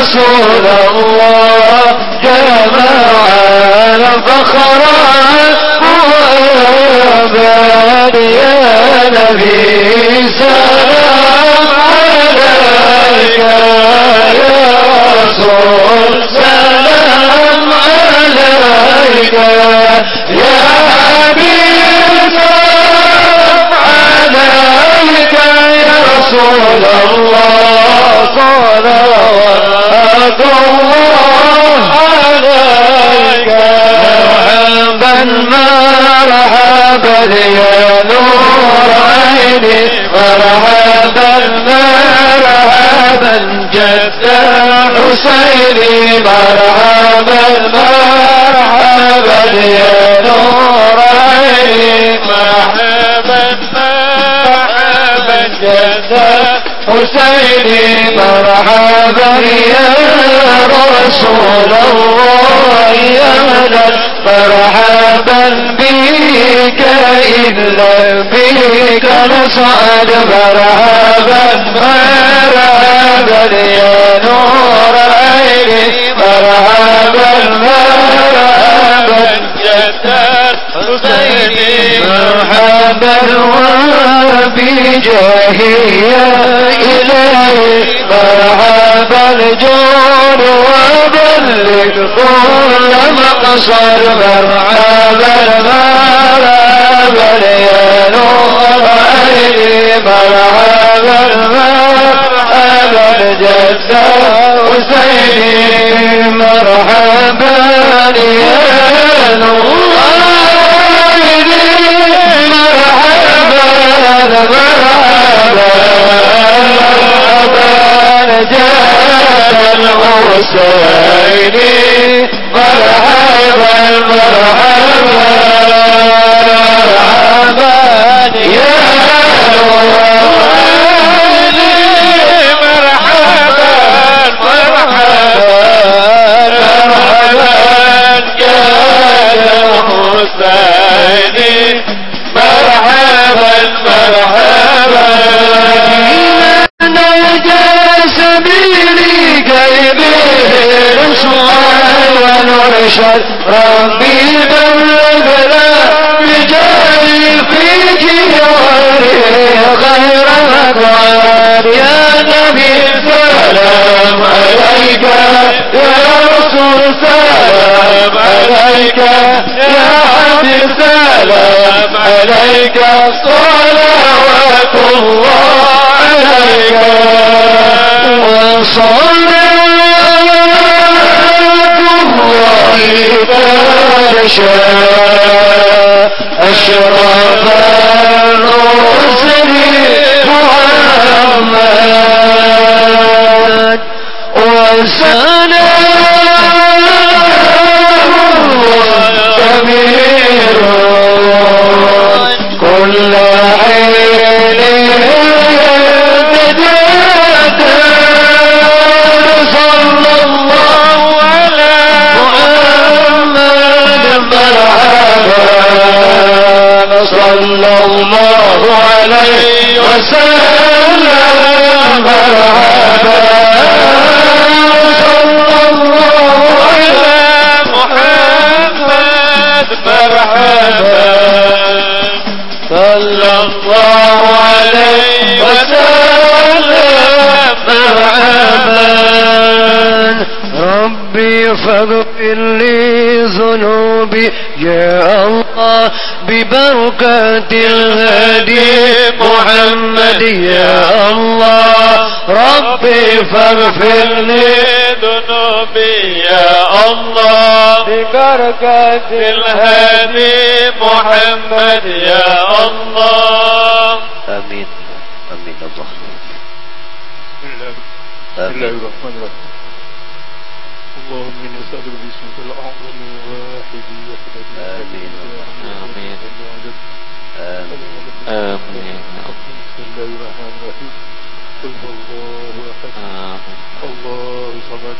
رسول الله. جمعا فخرا وأبد يا نبي سلام عليك يا رسول سلام عليك يا حبيب سلام عليك يا رسول الله صلوات الله عليك مرحبا مرحبا يا نور عيني مرحبا مرحبا جد حسيني مرحبا مرحبا يا نور عيني مرحبا مرحبا جد حسيني مرحبا يا رسول الله يا مرحبا بك إلا بك نصعد مرحبا مرحبا يا نور عيني مرحبا مرحبا جدار حسيني مرحبا وبجاهي يا إلهي مرحبا الجود وبلغ كل مقصر مرحبا مرحبا يا نور عيني مرحبا مرحبا جد حسيني مرحبا يا نور الحسين مرحبا مرحبا يا Thank you. مرحبا إيمان الجاء سبيلي قلبي رسوان ونرشد ربي بلغنا رجالي فيك غير مقعد يا نبي سلام عليك. يا رب سلام عليك يا حبيب سلام عليك صلوات الله عليك تشاء أشرف الرسل محمد وسلام كبير كل عين صلى الله صلى الله عليه وسلم مرحبا مرحبا. صلى الله عليه وسلم. مرحبا. ربي فاغفر لي ذنوبي. يا الله ببركة الهدي محمد. يا الله ربي فاغفر لي ذنوبي. يا الله ببركة الهدي محمد. يا الله. آمين. آمين. الله بسم الله الرحمن الرحيم. اللهم إني أسألك باسمك الأعظم الواحد وحدة آمين. آمين. آمين. آمين. بسم الله الرحمن الرحيم. قل هو الله أحد. الله صمد.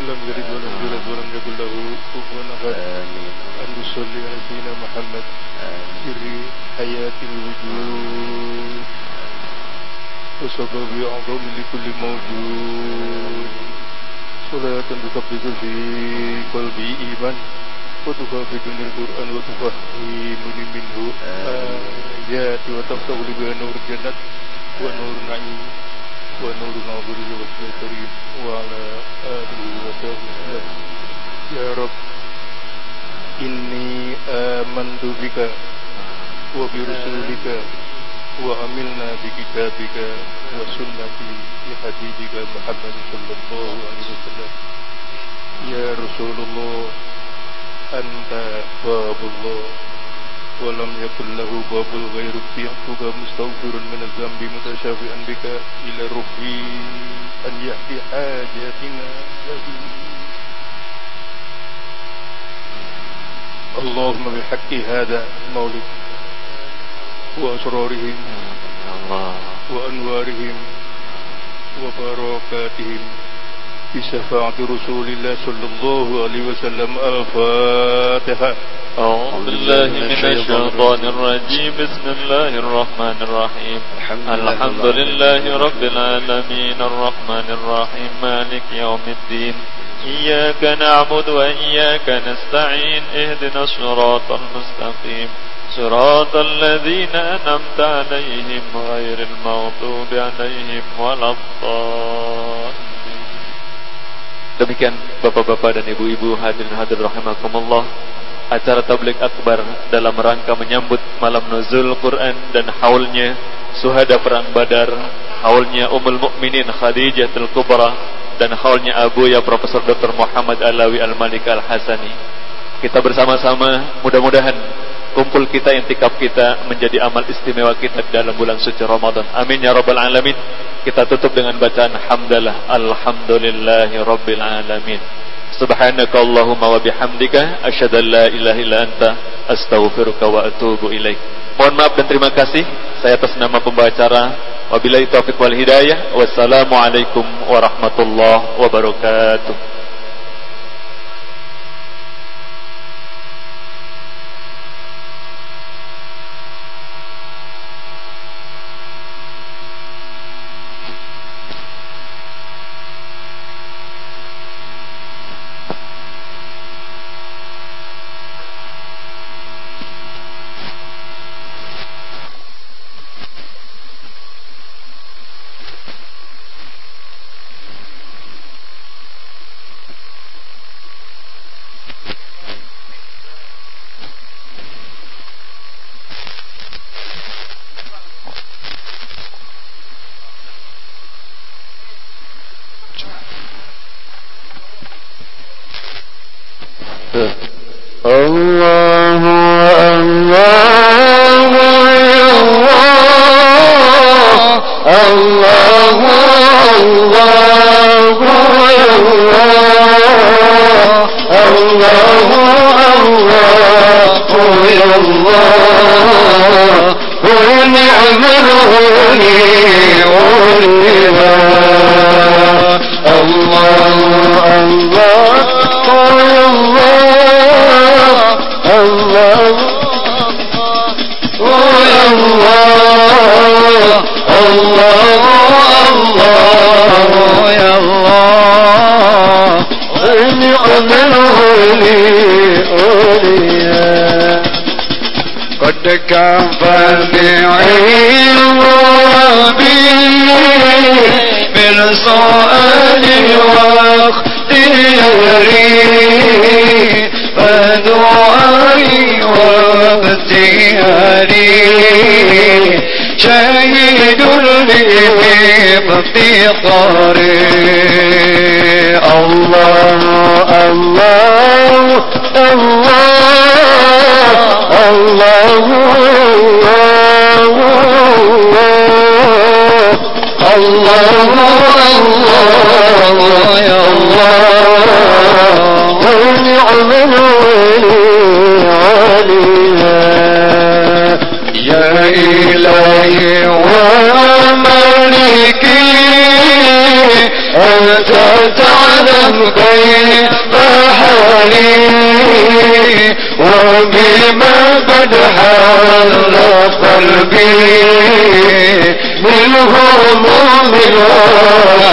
لم يلد ولم يولد ولم يكن له كفوا أحد. آمين. أن تصلي على سيدنا محمد. سر حياة الوجود. وسبب أعظم لكل موجود. صلاة تثبت في قلبي إيمان وتخافتني القرآن وتفهمني منه آيات وتفتح لي بها نور الجنة ونور النعيم ونور ناظر وجه الكريم وعلى آله وصحبه وسلم يا رب إني آمنت بك وبرسولك وعملنا بكتابك وسنة حبيبك محمد صلى الله عليه وسلم. يا رسول الله أنت باب الله ولم يكن له باب غيرك يحفظ مستغفر من الذنب متشافئا بك إلى ربي أن يحكي حاجاتنا له اللهم بحق هذا المولد وأسرارهم يا الله وأنوارهم وبركاتهم بشفاعة رسول الله صلى الله عليه وسلم. الفاتحة. أعوذ بالله من الشيطان الرجيم. بسم الله الرحمن الرحيم. الحمد لله رب العالمين. الرحمن الرحيم. مالك يوم الدين. إياك نعبد وإياك نستعين. اهدنا الصراط المستقيم. صراط الذين أنعمت عليهم غير المغضوب عليهم ولا الضالين Demikian Bapak-bapak dan Ibu-ibu hadirin hadir rahimakumullah acara tablik akbar dalam rangka menyambut malam nuzul Quran dan haulnya suhada perang Badar, haulnya Ummul Mukminin Khadijah Kubra dan haulnya Abu ya Profesor Dr. Muhammad Alawi Al-Malik Al-Hasani. Kita bersama-sama mudah-mudahan kumpul kita, intikaf kita menjadi amal istimewa kita dalam bulan suci Ramadan. Amin ya rabbal alamin. Kita tutup dengan bacaan hamdalah alhamdulillahi rabbil alamin. Subhanaka Allahumma wa bihamdika asyhadu an la ilaha illa anta astaghfiruka wa atubu ilaik. Mohon maaf dan terima kasih saya atas nama pembacara. Wabillahi taufik wal hidayah. Wassalamualaikum warahmatullahi wabarakatuh.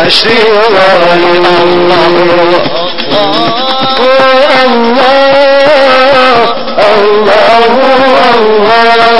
شوال الله الله الله الله الله الله